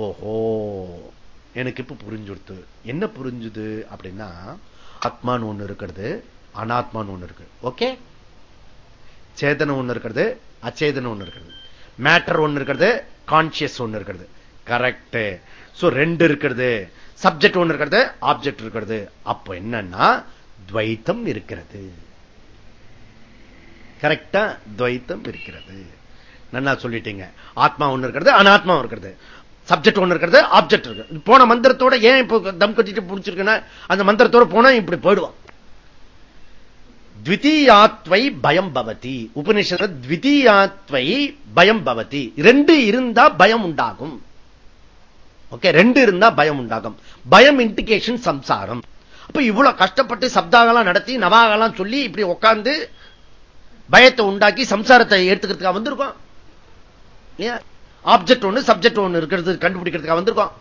ஓஹோ எனக்கு இப்ப புரிஞ்சுடுத்து. என்ன புரிஞ்சுது அப்படின்னா ஆத்மான்னு ஒண்ணு இருக்கிறது. அனாத்மான்னு ஒண்ணு இருக்கு. ஓகே? சேதனம் ஒண்ணு இருக்கிறது அச்சேதனம் ஒண்ணு இருக்கிறது. மேட்டர் ஒண்ணு இருக்கிறது கான்சியஸ் ஒண்ணு இருக்கிறது. கரெக்ட் சோ ரெண்டு இருக்கிறது. சப்ஜெக்ட் ஒண்ணு இருக்கிறது ஆப்ஜெக்ட் இருக்கிறது. அப்போ என்னன்னா துவைத்தம் இருக்கிறது. கரெக்டா துவைத்தம் இருக்கிறது. நல்லா சொல்லிட்டீங்க. ஆத்மா ஒண்ணு இருக்கிறது அனாத்மா இருக்கிறது. சப்ஜெக்ட் ஒண்ணு இருக்கிறது ஆப்ஜெக்ட் இருக்கு. போன மந்திரத்தோட ஏன் இப்போ தம் கட்டிட்டு பிடிச்சிருக்குன்னா அந்த மந்திரத்தோட போனா இப்படி போயிடுவான். த்விதீயாத்வை பயம் பவதி. உபநிஷத த்விதீயாத்வை பயம் பவதி. ரெண்டு இருந்தா பயம் உண்டாகும். ஓகே ரெண்டு இருந்தா பயம் உண்டாகும். பயம் இண்டிகேஷன் சம்சாரம். அப்ப இவ்வளவு கஷ்டப்பட்டு சப்தாகலாம் நடத்தி நவாகலாம் சொல்லி இப்படி உட்கார்ந்து பயத்தை உண்டாக்கி சம்சாரத்தை எடுத்துக்கிறதுக்காக வந்திருக்கோம்? ஆப்ஜெக்ட் ஒண்ணு சப்ஜெக்ட் ஒண்ணு இருக்கிறது கண்டுபிடிக்கிறதுக்காக வந்திருக்கோம்?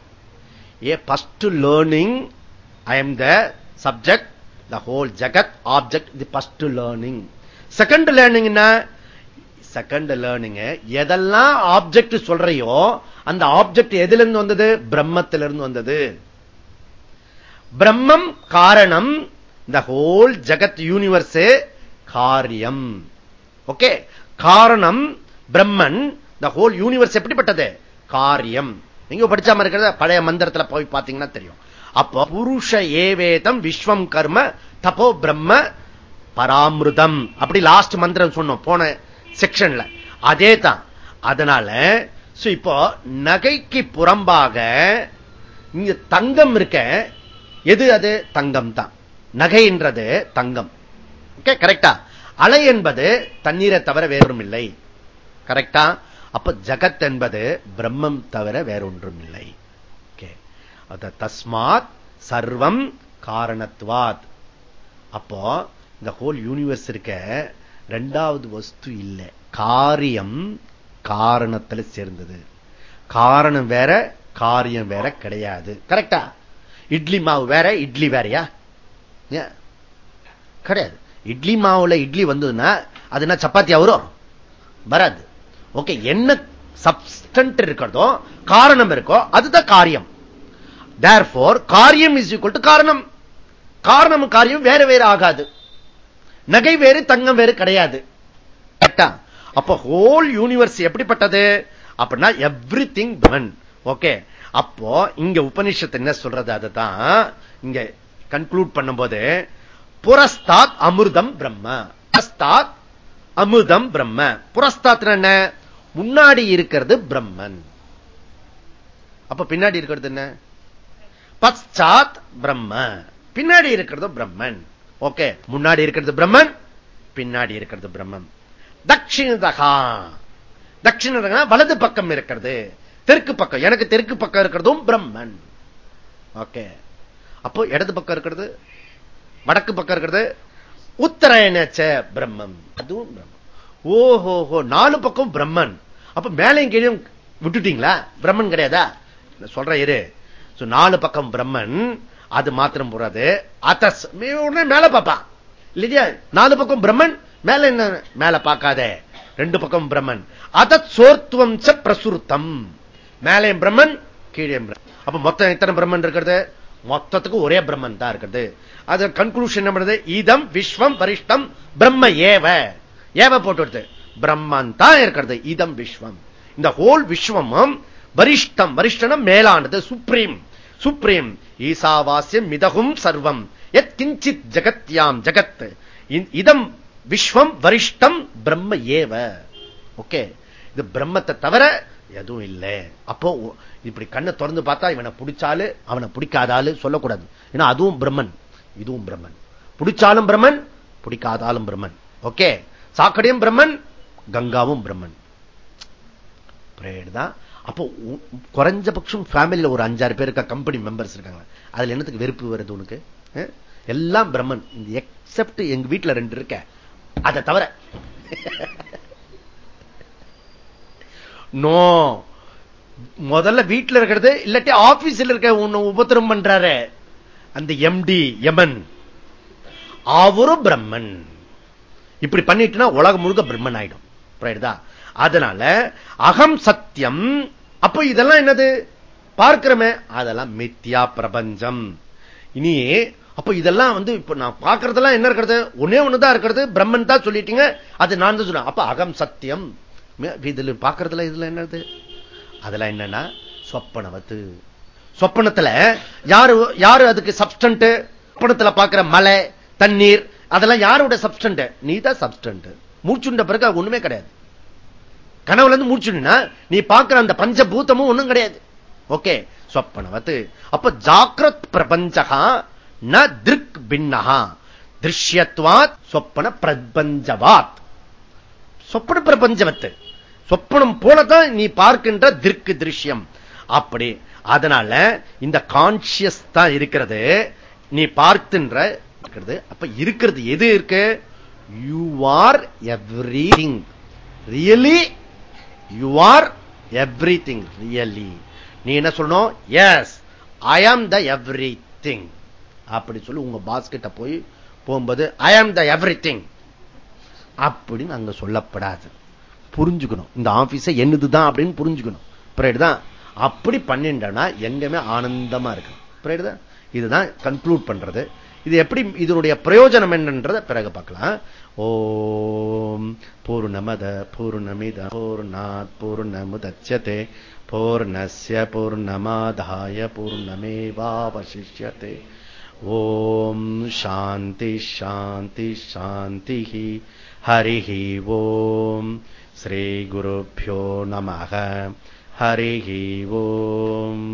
A first learning I am the subject the whole Jagat object the first learning second learning second learning எதெல்லாம் ஆப்ஜெக்ட் சொல்றையோ அந்த ஆப்ஜெக்ட் எதுல இருந்து வந்தது? பிரம்மத்திலிருந்து வந்தது. பிரம்மம் காரணம் இந்த ஹோல் ஜகத் யூனிவர்ஸ் காரியம். ஓகே காரணம் பிரம்மன் த ஹோல் யூனிவர்ஸ் எப்படிப்பட்டது? காரியம். நீங்க படிச்சாம இருக்கிறத பழைய மந்திரத்துல போய் பார்த்தீங்கன்னா தெரியும். அப்போ புருஷ ஏவேதம் விஸ்வம் கர்ம தப்போ பிரம்ம பராமிருதம். அப்படி லாஸ்ட் மந்திரம் சொன்னோம் போன செக்ஷன்ல அதே தான் அதனால இப்போ நகைக்கு புறம்பாக இங்க தங்கம் இருக்க எது அது? தங்கம் தான் நகைன்றது தங்கம். ஓகே கரெக்டா அலை என்பது தண்ணீரை தவிர வேறொன்றும் இல்லை கரெக்டா அப்ப ஜகத் என்பது பிரம்மம் தவிர வேறொன்றும் இல்லை தஸ்மாத் சர்வம் காரணத்துவாத் அப்போ இந்த ஹோல் யூனிவர்ஸ் இருக்க ரெண்டாவது வஸ்து இல்லை. காரியம் காரணத்துல சேர்ந்தது. காரணம் வேற காரியம் வேற கிடையாது. கரெக்டா இட்லி மாவு வேற இட்லி வேறையா? கிடையாது. இட்லி மாவுல இட்லி வந்ததுன்னா அது என்ன சப்பாத்தியா வரும்? வராது. ஓகே என்ன சப்ஸ்டன்ட் இருக்கிறதோ காரணம் இருக்கோ அதுதான் காரியம். தேர்ஃபோர் காரியம் இஸ் ஈக்குவல் டு காரணம். காரணம் காரியம் வேற வேற ஆகாது. நகை வேறு தங்கம் வேறு கிடையாது. அப்ப ஹோல் யூனிவர்ஸ் எப்படிப்பட்டது? அப்படின்னா எவ்ரி திங் பிரமன் ஓகே அப்போ இங்க உபனிஷத்து என்ன சொல்றது? அதுதான் இங்க கன்க்ளூட் பண்ணும்போது புரஸ்தாத் அமிர்தம் பிரம்ம. புரஸ்தாத் அமிர்தம் பிரம்ம. புரஸ்தாத் என்ன? முன்னாடி இருக்கிறது பிரம்மன். அப்ப பின்னாடி இருக்கிறது என்ன? பச்சாத் பிரம்ம. பின்னாடி இருக்கிறது பிரம்மன். ஓகே முன்னாடி இருக்கிறது பிரம்மன் பின்னாடி இருக்கிறது பிரம்மன் தட்சிணதகா தட்சிணதகா வலது பக்கம் இருக்கிறது. தெற்கு பக்கம் எனக்கு தெற்கு பக்கம் இருக்கிறதும் பிரம்மன். ஓகே. அப்போ இடது பக்கம் இருக்கிறது வடக்கு பக்கம் இருக்கிறது உத்தராயணச்ச பிரம்மம். அதுவும் பிரம்மம். ஓஹோஹோ நாலு பக்கம் பிரம்மன். அப்ப மேலையும் கீழே விட்டுட்டீங்களா? பிரம்மன் கிடையாதா? சொல்றேன் இரு. நாலு பக்கம் பிரம்மன் அது மாத்திரம் போறது. அத்தஸ் மேல பார்ப்பான் இல்லையா? நாலு பக்கம் பிரம்மன் மேல என்ன? மேல பார்க்காத ரெண்டு பக்கம் பிரம்மன். அதத் சோர்த்துவம் ச பிரசுருத்தம். மேலே பிரம்மன் கீழே அப்ப மொத்தம் எத்தனை பிரம்மன் இருக்கிறது? மொத்தத்துக்கு ஒரே பிரம்மன் தான் இருக்கிறது. அது கன்க்ளூஷன் என்ன பண்றது இதம் விஸ்வம் வரிஷ்டம் பிரம்ம ஏவ. ஏவ போட்டு பிரம்மன் தான் இருக்கிறது. இதம் விஸ்வம். இந்த ஹோல் விஸ்வமும் வரிஷ்டம் வரிஷ்டனம் மேலானது சுப்ரீம் சுப்ரீம் ஈசாவாசியம் மிதகும் சர்வம். எத் கிஞ்சித் ஜகத்யாம் ஜகத். இதம் விஸ்வம் வரிஷ்டம் பிரம்ம ஏவ. ஓகே? இது பிரம்மத்தை தவிர எதுவும் இல்லை. அப்போ இப்படி கண்ணை திறந்து பார்த்தா இவனை பிடிச்சாலு அவனை பிடிக்காதாலு சொல்லக்கூடாது. ஏன்னா அதுவும் பிரம்மன். இதுவும் பிரம்மன். பிடிச்சாலும் பிரம்மன் பிடிக்காதாலும் பிரம்மன். ஓகே? சாக்கடையும் பிரம்மன் கங்காவும் பிரம்மன். தான் அப்போ குறைஞ்சபட்சம் ஃபேமிலியில ஒரு அஞ்சாறு பேர் இருக்க கம்பெனி மெம்பர்ஸ் இருக்காங்க. அதுல என்னத்துக்கு வெறுப்பு வருது உனக்கு? எல்லாம் பிரம்மன். எக்ஸப்ட் எங்க வீட்டுல ரெண்டு இருக்க. அதை தவிர. நோ முதல்ல வீட்டுல இருக்கிறது இல்லாட்டி ஆபீஸ்ல இருக்க உன்னை உபத்திரம் பண்றாரு. அந்த எம்டி எமன் அவரும் பிரம்மன். இப்படி பண்ணிட்டுனா உலகம் முழுக்க பிரம்மன் ஆயிடும். அதனால அகம் சத்தியம் அப்ப இதெல்லாம் என்னது? பார்க்கிறமே. அதெல்லாம் மித்யா பிரபஞ்சம். இனி அப்ப இதெல்லாம் வந்து இப்ப நான் பார்க்கறதெல்லாம் என்ன இருக்கிறது? ஒன்னே ஒண்ணுதான் இருக்கிறது. பிரம்மன் தான் சொல்லிட்டீங்க. அது நான் தான் சொல்றேன். அப்ப அகம் சத்தியம். இதுல பாக்குறதுல இதுல என்னது? அதெல்லாம் என்னன்னா சொப்பனவத்து. சொப்பனத்துல யாரு யாரு அதுக்கு சப்ஸ்டன்ட் சொப்பனத்துல பாக்குற மலை தண்ணீர் அதெல்லாம் யாரோட சப்ஸ்டன்ட் நீ தான் சப்ஸ்டன்ட் மூச்சுண்ட பிறகு ஒண்ணுமே கிடையாது. கனவுல இருந்து முடிச்சுடுனா நீ பார்க்கிற அந்த பஞ்சபூதமும் ஒண்ணும் கிடையாது. ஓகே சொப்பனவத்து. அப்ப ஜாக்கிரத் பிரபஞ்சகா ந திருக் பின்னகா திருஷ்யத்வாத் சொப்பன பிரபஞ்சவாத். சொப்பன பிரபஞ்சவத்து. சொப்பனம் போலதான் நீ பார்க்கின்ற திருக்கு திருஷ்யம். அப்படி அதனால இந்த கான்சியஸ் தான் இருக்கிறது. நீ பார்க்கின்ற இருக்கிறது. அப்ப இருக்கிறது எது இருக்கு? You are everything really you are everything really நீ என்ன சொல்லணும்? எஸ் ஐ ஆம் த எவ்ரி திங் அப்படி சொல்லி உங்க பாஸ்கிட்ட போய் போகும்போது ஐ ஆம் த எவ்ரி திங் அப்படின்னு அங்க சொல்லப்படாது. புரிஞ்சுக்கணும். இந்த ஆபீஸ என்னதுதான் அப்படின்னு புரிஞ்சுக்கணும். புரியுதுதான் அப்படி பண்ணிட்டா எங்கேயுமே ஆனந்தமா இருக்கு இதுதான் கன்க்ளூட் பண்றது. இது எப்படி இதனுடைய பிரயோஜனம் என்னன்றத பிறகு பார்க்கலாம். ஓம் பூர்ணமத பூர்ணமித பூர்ணாத் பூர்ணமுதட்சதே பூர்ணஸ்ய பூர்ணமாதாய பூர்ணமேவாவசிஷ்யதே. ஓம் சாந்தி ஷாந்தி ஷாந்தி ஹரி ஓம் ஸ்ரீ குருபியோ நம ஹரி ஓம்.